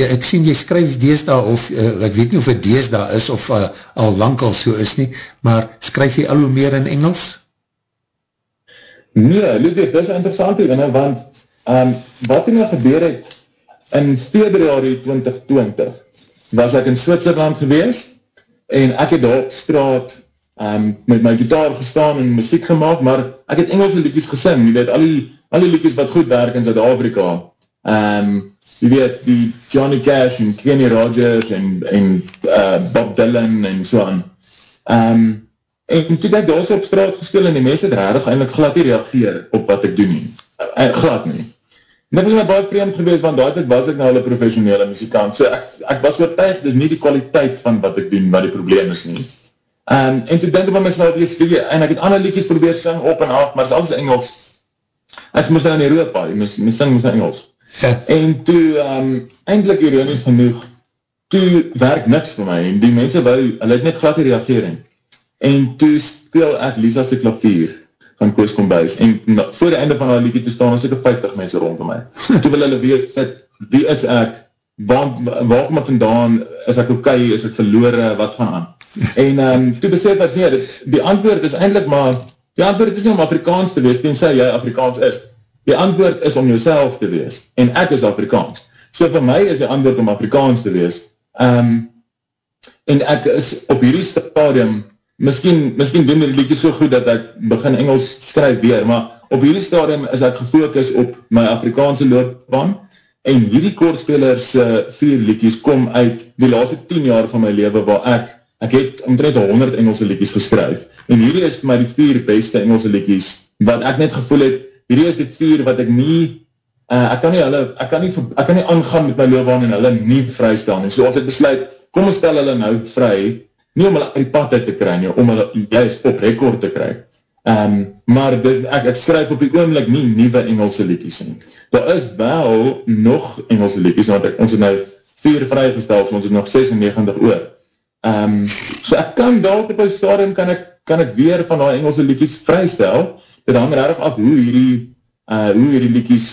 ja, ek sien jy skryf deesda of, uh, ek weet nie of het deesda is of uh, al lang al so is nie, maar skryf jy al hoe meer in Engels? Nee, Ludwig, dit is interessant hier, want um, wat er nou gebeur het in februari 2020, was ek in Switserland gewees, en ek het daar straat um, met my gitaar gestaan en muziek gemaakt, maar ek het Engelse liedjes gesing, jy weet, al die, al die liedjes wat goed werk in Zuid-Afrika, um, jy weet, die Johnny Cash en Kenny Rogers en, en uh, Bob Dylan en so aan. Um, en toe ek daar so op straat gespeel en die mense het rarig eindelijk glad nie reageer op wat ek doen nie. Uh, glad nie. En dit was my baie vreemd geweest, want daar was ek nou een professionele muzikant, so ek, ek was oortuig, dit is nie die kwaliteit van wat ek doen, wat die probleem is nie. Um, en toe denk ek by myself, yes, en ek het ander liedjes probeer sing op en af, maar het is alles Engels. Ek moest nou in Europa, my, my sing moest Engels. Ja. En toe, um, eindelijk ironisch genoeg, toe werk niks vir my, en die mense wou, hulle het net glad reagering. En toe speel ek Lisa se klavier, van Koos Kombuis, en na, voor die einde van die liedje te staan, is ek 50 mense rondom my. Toe wil hulle weet, wie is ek, waar, waar kom ek vandaan, is ek okay, is ek verloore, wat gaan aan? En um, toe besef ek, nee, dit, die antwoord is eindelijk maar, die antwoord is nie om Afrikaans te wees, tenzij jy Afrikaans is. Die antwoord is om jouself te wees, en ek is Afrikaans. So vir my is die antwoord om Afrikaans te wees, um, en ek is op hierdie stadium, miskien, miskien doen die liedjes so goed dat ek begin Engels skryf weer, maar op hierdie stadium is ek gefokus op my Afrikaanse loopbaan. En hierdie kortspelers uh, vier liedjes kom uit die laatste 10 jaar van my leven waar ek, ek het omtrent 100 Engelse liedjes geskryf. En hierdie is vir my die vier beste Engelse liedjes wat ek net gevoel het, hierdie is die vier wat ek nie uh, ek kan nie hulle, ek kan nie, ek kan nie aangaan met my loopbaan en hulle nie vrystel en so as ek besluit, kom ons stel hulle nou vry nie om hulle die pad uit te kry nie, om hulle juist op rekord te kry. Um, maar dis, ek, ek skryf op die oomlik nie nieuwe Engelse liedjes nie. Daar is wel nog Engelse liedjes, want ek, ons het nou vier vrygesteld, so ons het nog 96 oor. Um, so ek kan daar op die stadium, kan ek, kan ek weer van die Engelse liedjes vrystel, dit hang erg af hoe hierdie, uh, hoe hierdie liedjes,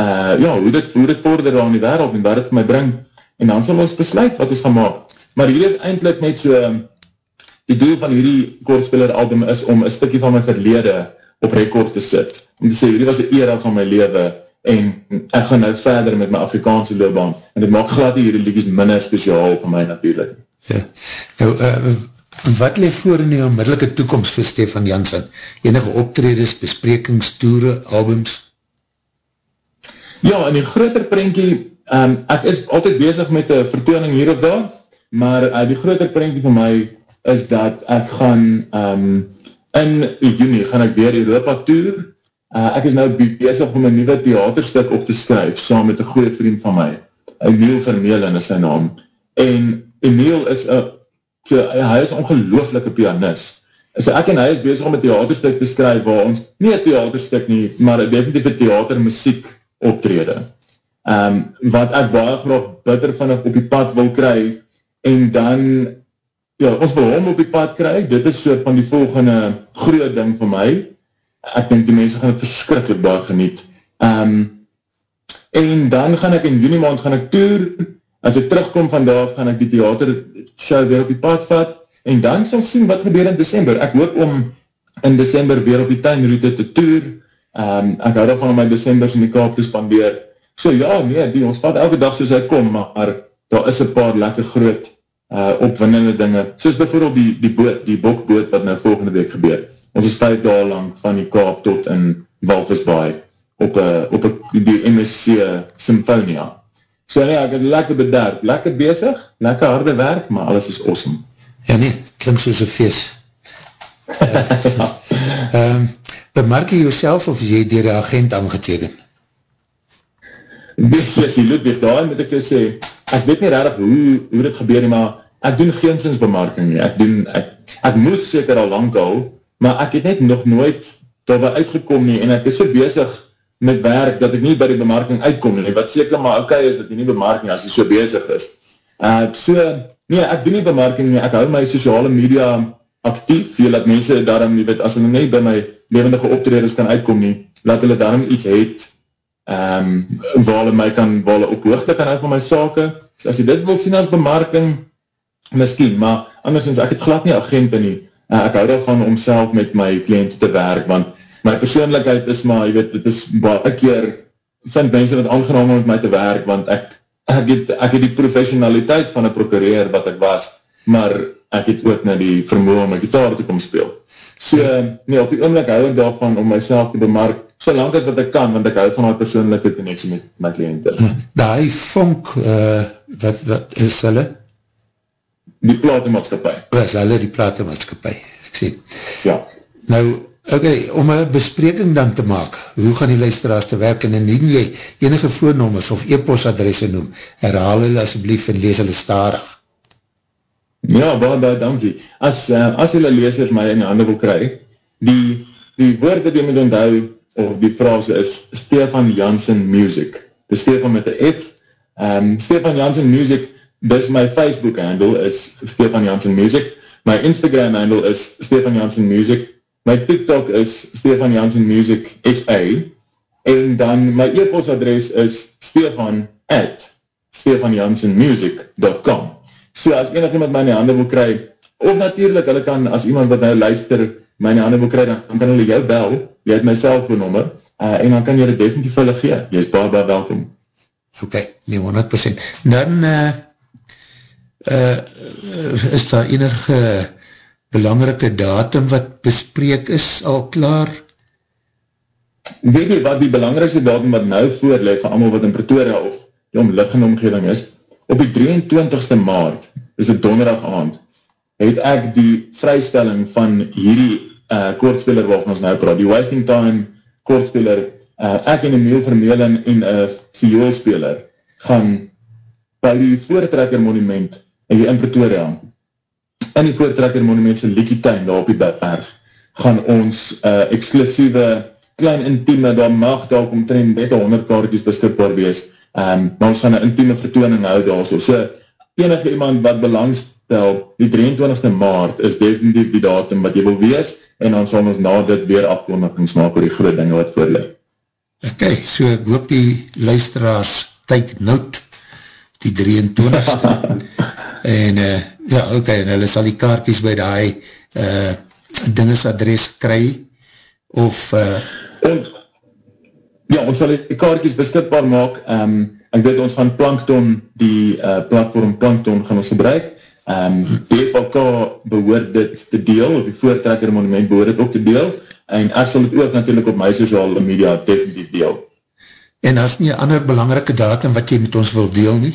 uh, ja, hoe dit, hoe dit vorder aan die wereld en waar dit vir my bring, en dan sal ons besluit wat ons gaan maak. Maar hier is eindelijk net so, die doel van hierdie kortspeler album is om een stukje van my verlede op rekord te sit. Om te sê, hierdie was die era van my leven en ek gaan nou verder met my Afrikaanse loopbaan. En dit maak glad die hierdie liedjes minder speciaal vir my natuurlijk. Ja, nou, uh, wat leef voor in die onmiddellike toekomst vir Stefan Janssen? Enige optredes, besprekings, toere, albums? Ja, in die groter prentjie, um, ek is altyd bezig met die vertooning hier of daar, maar uh, die grote prentje van my is dat ek gaan um, in juni gaan ek weer Europa toer uh, ek is nou bezig om een nieuwe theaterstuk op te skryf saam met een goeie vriend van my Emiel Vermeulen is sy naam en Emiel is a, so, hy is ongelooflike pianist so ek en hy is bezig om een theaterstuk te skryf, waar ons, nie een theaterstuk nie, maar een theater muziek optrede. Um, wat ek baie graag bitter van op die pad wil kry, en dan, ja, ons wil hom op die pad kry, dit is soort van die volgende groe ding vir my, ek denk die mense gaan het verskrikkelijk baie geniet. Um, en dan gaan ek in juni maand gaan ek toer, as ek terugkom vandaag gaan ek die theater show weer op die pad vat, en dan sal sien wat gebeur in december. Ek hoop om in december weer op die tuinroute te toer, um, ek hou daarvan om my decembers in die kaap te spandeer. So ja, nee, die, ons vat elke dag soos hy kom, maar daar is een paar lekker groot uh, opwinnende dinge, soos bijvoorbeeld die, die boot, die bokboot wat nou volgende week gebeur. Ons is vijf daal lang van die kaap tot in Walvisbaai, op, a, op a, die MSC Symphonia. So nee, ek het lekker bederf, lekker bezig, lekker harde werk, maar alles is awesome. Ja nee, klink soos een feest. uh, um, bemerk jy jouself of jy dier die agent aangeteken? Weet jy, jy Ludwig, daar moet ek jou sê, ek weet nie rarig hoe, hoe dit gebeur nie, maar ek doen geen sinsbemarking nie, ek doen, ek, ek moes seker al lang al, maar ek het net nog nooit daar waar uitgekom nie, en ek is so bezig met werk, dat ek nie by die bemarking uitkom nie, wat seker maar ok is, dat jy nie bemarking as jy so bezig is. Uh, so, nee, ek doen nie bemarking nie, ek hou my sociale media actief, veel dat mense daarom nie weet, as hulle nie by my levendige optreders kan uitkom nie, laat hulle daarom iets het, um, waar hulle my kan, waar hulle op hoogte kan hou van my sake, so as jy dit wil sien as bemarking, miskien, maar andersens, ek het glad nie agenten nie, uh, ek hou daarvan om self met my kliënt te werk, want my persoonlijkheid is maar, jy weet, het is baie keer, vind mense wat aangenaam om met my te werk, want ek, ek het, ek het die professionaliteit van een prokureer wat ek was, maar ek het ook na die vermoe om my gitaar te kom speel. So, nee, op die oomlik hou ek daarvan om myself te bemark, so lang as wat ek kan, want ek hou van my persoonlijke connectie met my kliënte. Die vonk, uh, wat, wat is hulle? Die platemaatskapie. Was hulle die platemaatskapie, ek sê. Ja. Nou, ok, om een bespreking dan te maak, hoe gaan die luisteraars te werk, en indien jy enige voornommers of e-postadresse noem, herhaal hulle asjeblief en lees hulle starig. Ja, baie, baie dankie. As, uh, as julle lezers my in die handen wil kry, die, die woord jy moet onthou, of die frase is Stefan Janssen Music. Die Stefan met die F. Um, Stefan Janssen Music, dis my Facebook handle is Stefan Janssen Music. My Instagram handle is Stefan Janssen Music. My TikTok is Stefan Janssen Music SA. En dan my e-post adres is stefan at stefanjanssenmusic.com So as enig iemand my in die handen wil kry, of natuurlijk, hulle kan, as iemand wat nou luister, my in die handen wil kry, dan kan hulle jou bel, jy het my cellfoonnummer, uh, en dan kan jy dit definitief hulle gee. Jy is baie, baie welkom. Ok, nee, 100%. Dan uh, uh, is daar enige belangrike datum wat bespreek is al klaar? Weet jy wat die belangrikste datum wat nou voorleef van allemaal wat in Pretoria of die omliggende omgeving is? Op die 23ste maart, is het donderdag aand, het ek die vrystelling van hierdie uh, kortspeler waarvan ons nou praat, die Wasting Time kortspeler, uh, ek en Emile Vermeulen en een uh, vioolspeler, gaan by die voortrekker monument in die Pretoria, in die voortrekker monument sy Likie Tuin, daar op die berg, gaan ons uh, exclusieve, klein intieme, daar mag daar omtrend net 100 kaartjes beskikbaar wees, um, maar ons gaan een intieme vertooning hou daar so. So, enige iemand wat belangstel, die 23ste maart is definitief die datum wat jy wil wees, en dan sal ons na dit weer afkondigings maak oor die groot dinge wat voorleef. Ok, so ek hoop die luisteraars tyk noot, die 23ste, en uh, ja, ok, en hulle sal die kaartjes by die uh, dingesadres kry, of uh, ons, Ja, ons sal die kaartjes beskikbaar maak. Um, ek weet ons gaan Plankton, die uh, platform Plankton gaan ons gebruik. Um, BVK behoort dit te deel, of die voortrekker monument behoort dit ook te deel. En ek sal dit ook natuurlijk op my sociale media definitief deel. En as nie ander belangrike datum wat jy met ons wil deel nie?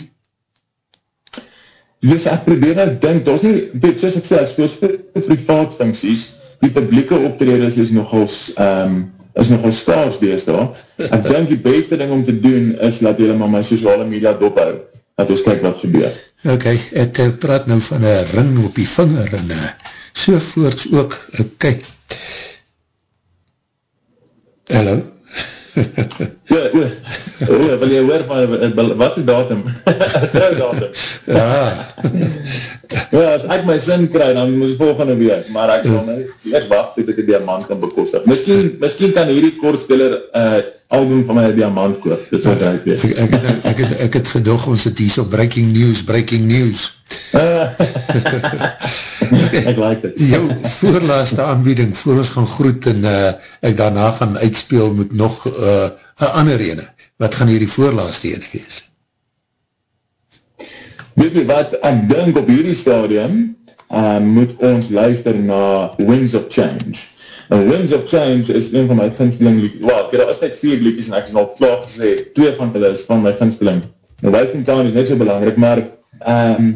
Dus ek probeer nou dink, dat is nie, soos ek sê, ek speel vir privaat funksies, die publieke optreders is nogals, um, is nogal skaars wees daar. Ek denk die beste ding om te doen is laat jy maar my sociale media dophou, dat ons kyk wat gebeur. Ok, ek eh, praat nou van een ring op die vinger en uh, so voorts ook, ok. Hallo? Ja, ja, ja, wil jy hoor van, wat is die datum? Trouwdatum. ja. ja, as ek my sin kry, dan moet volgende week, maar ek sal nou eerst wacht tot ek die diamant kan bekostig. Misschien, misschien kan hierdie kortspeler uh, album van my diamant koop, dit sal ek weet. Ek, ek, ek, ek, het, ek het gedog, ons het hier so breaking news, breaking news. okay. Ek like het. Jou voorlaaste aanbieding, voor ons gaan groet en uh, ek daarna gaan uitspeel met nog uh, een ander ene. Wat gaan hierdie voorlaaste ene wees? Weet jy wat, ek denk op hierdie stadium uh, moet ons luister na Wings of Change. En Wings of Change is een van my ginsteling liedjes. Wel, ek het al net vier liedjes en ek is al klaar gesê, twee van hulle is van my ginsteling. Nou, Wijsing Town is net so belangrijk, maar um,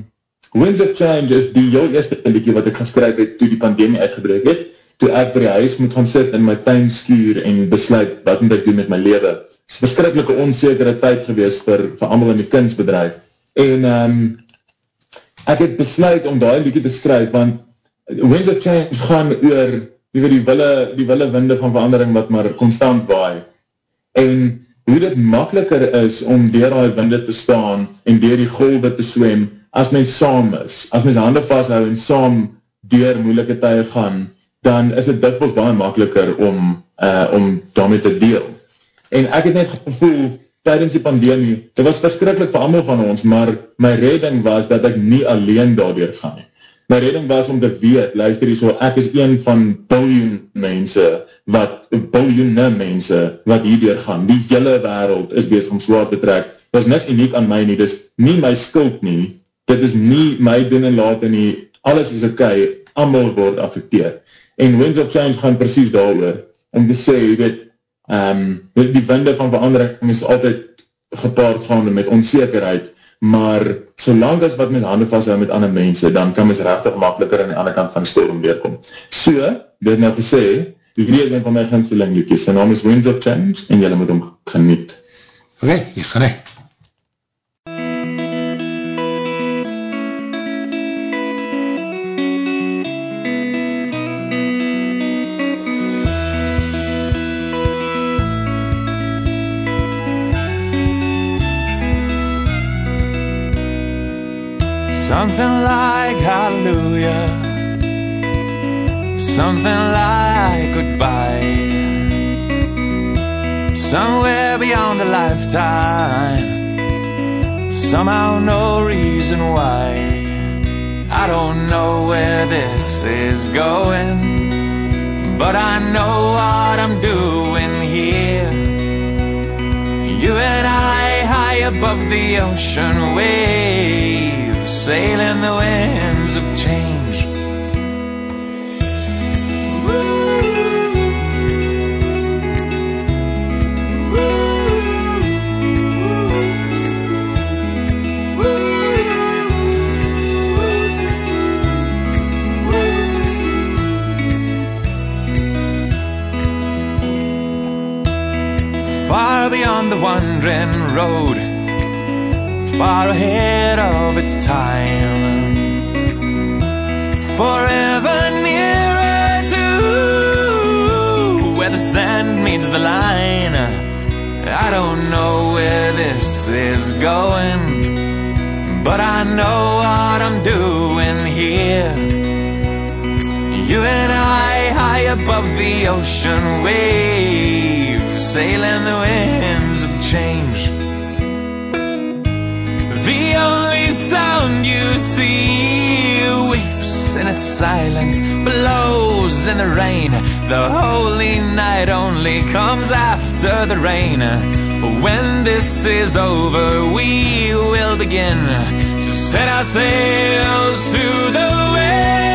Winds of Change is die jou eerste liedje wat ek geskryf het toe die pandemie uitgebreek het, toe ek by die huis moet gaan sit in my tuin skuur en besluit wat moet ek doen met my leven. Het is verskrikkelike onzekere tyd gewees vir, vir allemaal in die kunstbedrijf. En um, ek het besluit om die liedje te skryf, want Winds of Change gaan oor die, die, wille, die wille winde van verandering wat maar constant waai. En hoe dit makkeliker is om dier die winde te staan en dier die golwe te swem, as mens saam is, as mens hande vasthou en saam dier moeilike tye gaan, dan is het dikwels baie makkeliker om, uh, om daarmee te deel. En ek het net gevoel, tydens die pandemie, dit was verskrikkelijk vir allemaal van ons, maar my redding was dat ek nie alleen daardoor gaan. My redding was om te weet, luister hier so, ek is een van biljoen mense, wat, biljoene mense, wat hierdoor gaan. Die hele wereld is bezig om zwaar te trek. Dat is niks uniek aan my nie, dit is nie my skuld nie, dit is nie my doen en laten nie, alles is ok, allemaal word affecteer. En Winds of Change gaan precies daar om te sê, weet, um, die winde van verandering is altyd gepaard gaande met onzekerheid, maar solang as wat mens handen vasthou met ander mense, dan kan mens rechtig makkeliker aan die ander kant van die storm weerkom. So, dit nou gesê, die is een van my ginsteling liedjes, sy naam is Winds of Change, en jylle moet hom geniet. Oké, okay, hier gaan ek. Like hallelujah. Something like goodbye. Somewhere beyond a lifetime. Somehow no reason why. I don't know where this is going. But I know what I'm doing here. You and I high above the ocean waves sailing the winds of change. Far beyond the wandering road far ahead of its time. Forever nearer to where the sand meets the line. I don't know where this is going, but I know what I'm doing here. You and I, high above the ocean waves, sailing the winds of change. The only sound you see weeps in its silence, blows in the rain. The holy night only comes after the rain. When this is over, we will begin to set our sails to the wind.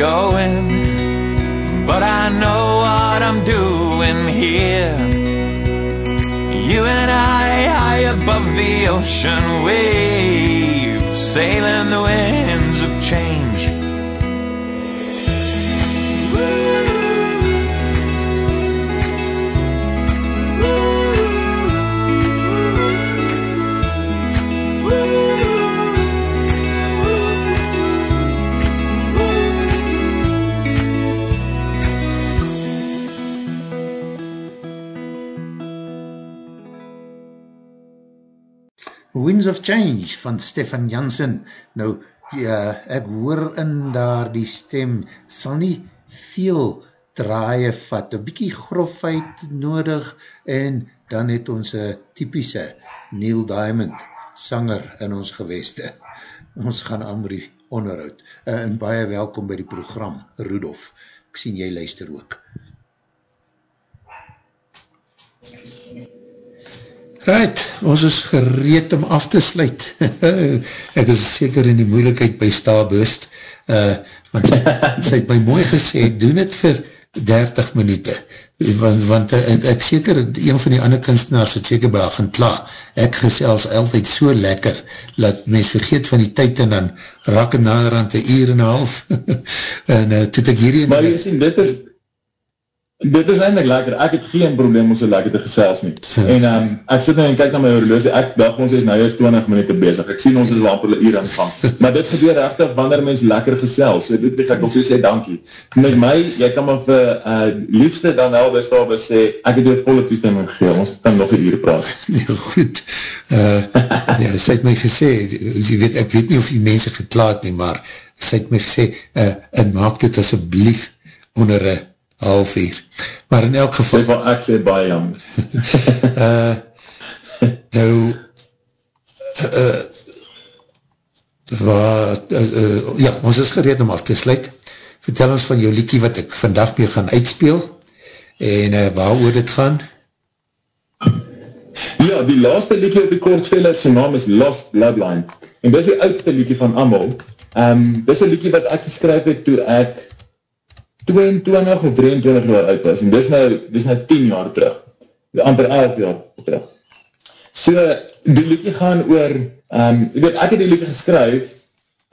going, but I know what I'm doing here. You and I high above the ocean waves, sailing the wind. Of Change van Stefan Janssen. Nou, ja, ek hoor in daar die stem, sal nie veel draaie vat, een bykie grofheid nodig, en dan het ons een typische Neil Diamond sanger in ons geweste. Ons gaan Amri onderhoud. Uh, en baie welkom by die program, Rudolf. Ek sien jy luister ook. Right, ons is gereed om af te sluit. ek is seker in die moeilikheid by Starburst, uh, want sy, sy het my mooi gesê, doen het vir 30 minuten, want, want uh, ek, ek seker, een van die ander kunstenaars het seker by gaan kla, ek gesels altyd so lekker, dat mens vergeet van die tyd en dan raak het nader aan te uur en een half, en uh, toet ek hierin... Maar jy sien, dit is, Dit is eindelijk lekker, ek het geen probleem om so lekker te gesels nie. En um, ek sit nou en kyk na my horloge, ek dag ons is nou juist 20 minuten bezig, ek sien ons is wampel uur aan van. Maar dit gebeur rechtig wanneer mens lekker gesels, so dit ek ook so sê dankie. Met my, jy kan maar vir uh, liefste dan wel best al sê, ek het jou volle toestemming gegeen, ons kan nog een uur praat. Ja, goed. Uh, ja, sy het my gesê, jy weet, ek weet nie of die mense geklaad nie, maar sy het my gesê, uh, en maak dit asjeblief onder een half uur. Maar in elk geval... Dit wat ek sê baie jam. uh, nou, uh, uh, wat, uh, uh, ja, ons is gereed om af te sluit. Vertel ons van jou liekie wat ek vandag mee gaan uitspeel en uh, waar oor dit gaan? Ja, die laaste liekie op die kortspeler, sy naam is Lost Bloodline. En dit is die oudste liekie van Amal. Um, dit is een liekie wat ek geskryf het toe ek 22 of 23 jaar oud was, en dis nou, dis nou 10 jaar terug, amper 11 jaar terug. So, die liedje gaan oor, um, ek weet, ek het die liedje geskryf,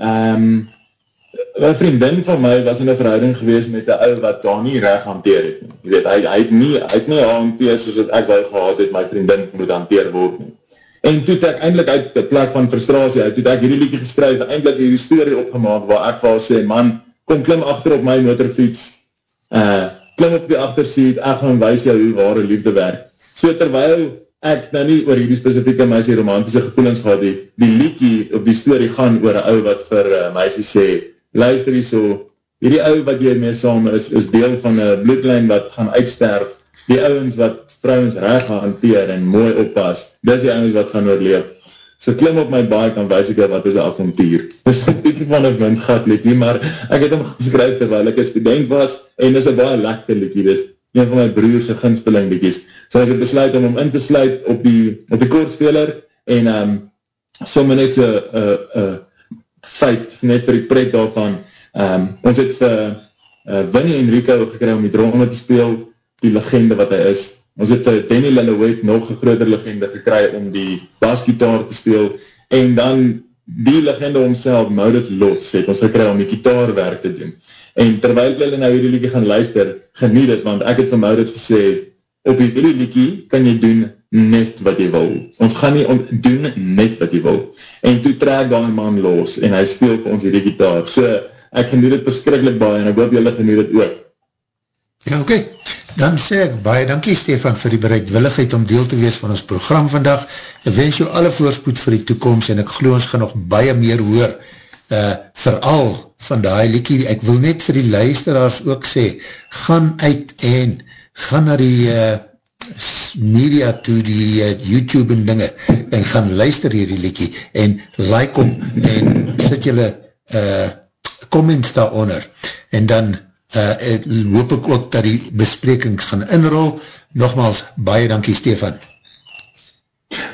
um, een vriendin van my was in een verhouding gewees met die ou wat daar nie reg hanteer het. Jy weet, hy, hy het nie, hy het nie hanteer soos het ek wel gehad het, my vriendin moet hanteer word nie. En toe ek eindelijk uit die plek van frustratie, uit, toe ek hierdie liedje geskryf, eindelijk hierdie story opgemaak, waar ek val sê, man, kom klim achter op my motorfiets, uh, klim op die achterseat, ek gaan wees jou hoe ware liefde werk. So terwijl ek nou nie oor hierdie specifieke meisie romantische gevoelens gehad, die, die liedjie op die story gaan oor een ou wat vir uh, meisie sê, luister hier so, hierdie ou wat jy mee saam is, is deel van een bloedlijn wat gaan uitsterf, die ouwens wat vrouwens recht gaan hanteer en mooi oppas, dis die ouwens wat gaan oorleef. So klim op my bike en wees ek wat is een avontuur. Dis een beetje van een windgat liedje, maar ek het hem geskryf terwijl ek een student was en dis een baie lekker liedje, dis een van my broerse ginsteling liedjes. So as ek besluit om hom in te sluit op die, op die koordspeler en um, somme net so uh, uh, feit, net vir die pret daarvan, um, ons het vir uh, Winnie en Rico gekry om die drone te speel, die legende wat hy is, Ons het vir Danny Lillowet nog een groter legende gekry om die basgitaar te speel en dan die legende omself, Maudit Lots, het ons gekry om die gitaarwerk te doen. En terwijl julle nou hierdie liekie gaan luister, geniet het, want ek het vir Maudit gesê, op hierdie liekie kan jy doen net wat jy wil. Ons gaan nie doen net wat jy wil. En toe trek die man los en hy speel vir ons hierdie gitaar. So, ek geniet het verskrikkelijk baie en ek hoop julle geniet het ook. Ja, oké. Okay. Dan sê ek baie dankie Stefan vir die bereidwilligheid om deel te wees van ons program vandag. Ek wens jou alle voorspoed vir die toekomst en ek geloof ons gaan nog baie meer hoor. Uh, vooral van die liekie, ek wil net vir die luisteraars ook sê, gaan uit en gaan na die uh, media toe, die uh, YouTube en dinge, en gaan luister hier die liekie, en like om, en sit julle uh, comments daaronder, en dan uh, hoop ek ook dat die besprekings gaan inrol. Nogmaals, baie dankie Stefan.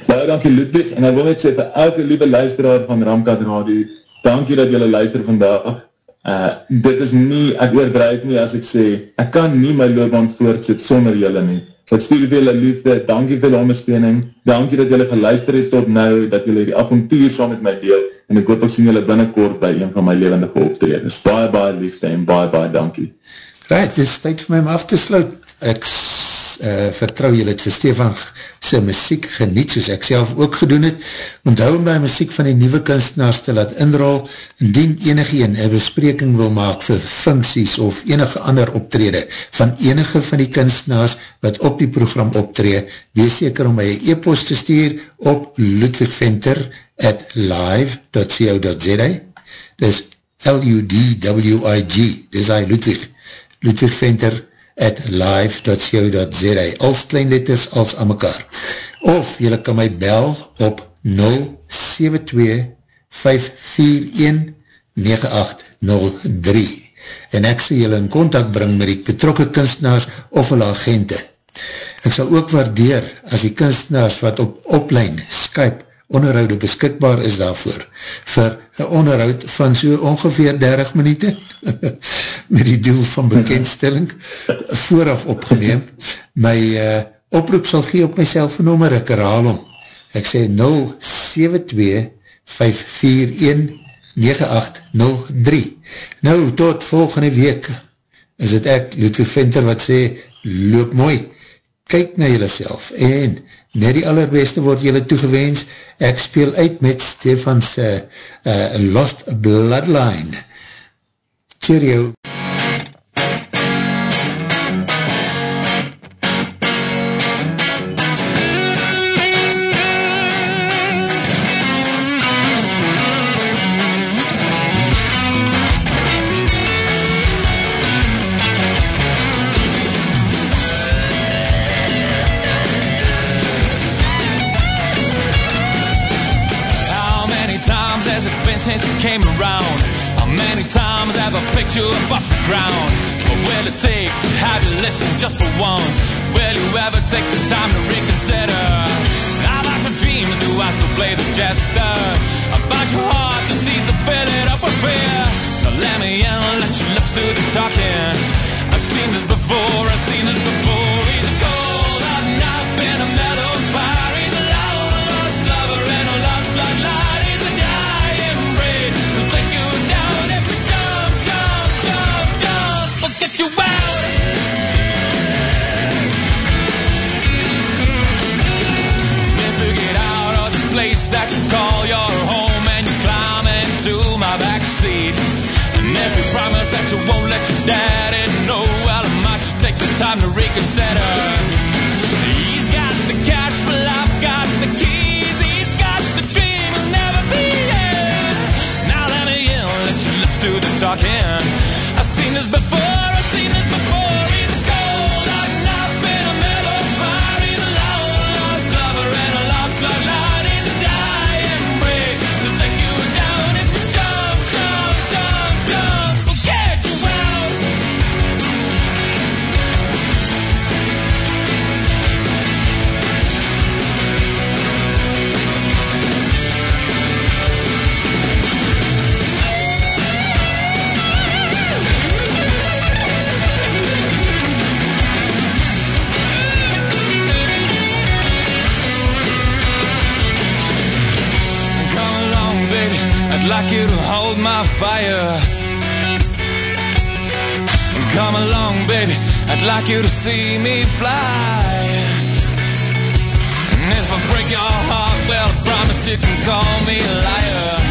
Baie dankie Ludwig, en ek wil net sê vir elke lieve luisteraar van Ramkat Radio, dankie dat julle luister vandag. Uh, dit is nie, ek oordrijf nie as ek sê, ek kan nie my loopbaan voortsit sonder julle nie. Ek stuur julle liefde, dankie vir die ondersteuning, dankie dat julle geluister het tot nou, dat julle die avontuur saam met my deel, en ek hoop ek sien julle binnenkort by een van my levendige optreders. Baie, baie liefde en baie, baie dankie. Right, dit is tyd vir my om af te sluit. Ek uh, vertrouw jy het vir Stefan sy muziek geniet, soos ek self ook gedoen het. Onthou om by muziek van die nieuwe kunstenaars te laat inrol, indien enige een een bespreking wil maak vir funksies of enige ander optrede van enige van die kunstenaars wat op die program optree, wees seker om my e-post te stuur op ludwigventer at live.co.za dis L-U-D-W-I-G dis hy Ludwig Ludwig Venter at live.co.za als kleinletters als aan mekaar. Of jylle kan my bel op 072-541-9803 en ek sal jylle in contact bring met die betrokke kunstenaars of hulle agente. Ek sal ook waardeer as die kunstenaars wat op oplein, Skype, onderhoud beskikbaar is daarvoor, vir een onderhoud van so ongeveer 30 minuut met die doel van bekendstelling vooraf opgeneem. My uh, oproep sal gee op my selfnummer, ek herhaal om. Ek sê 072-541-9803. Nou, tot volgende week is het ek, Ludwig Venter, wat sê, loop mooi, kyk na jylle self en net die allerbeste word jylle toegewens. Ek speel uit met Stefans uh, uh, Lost Bloodline. Cheerio. How up off the ground? What will it take to have you listen just for once? Will you ever take the time to reconsider? About your dreams, do I still play the jester? About your heart that sees to fill it up with fear? Now let me in, let your lips do the talking. I've seen this before, I've seen this before. That fire. Come along, baby. I'd like you to see me fly. And if I break your heart, well, I promise you can call me a liar.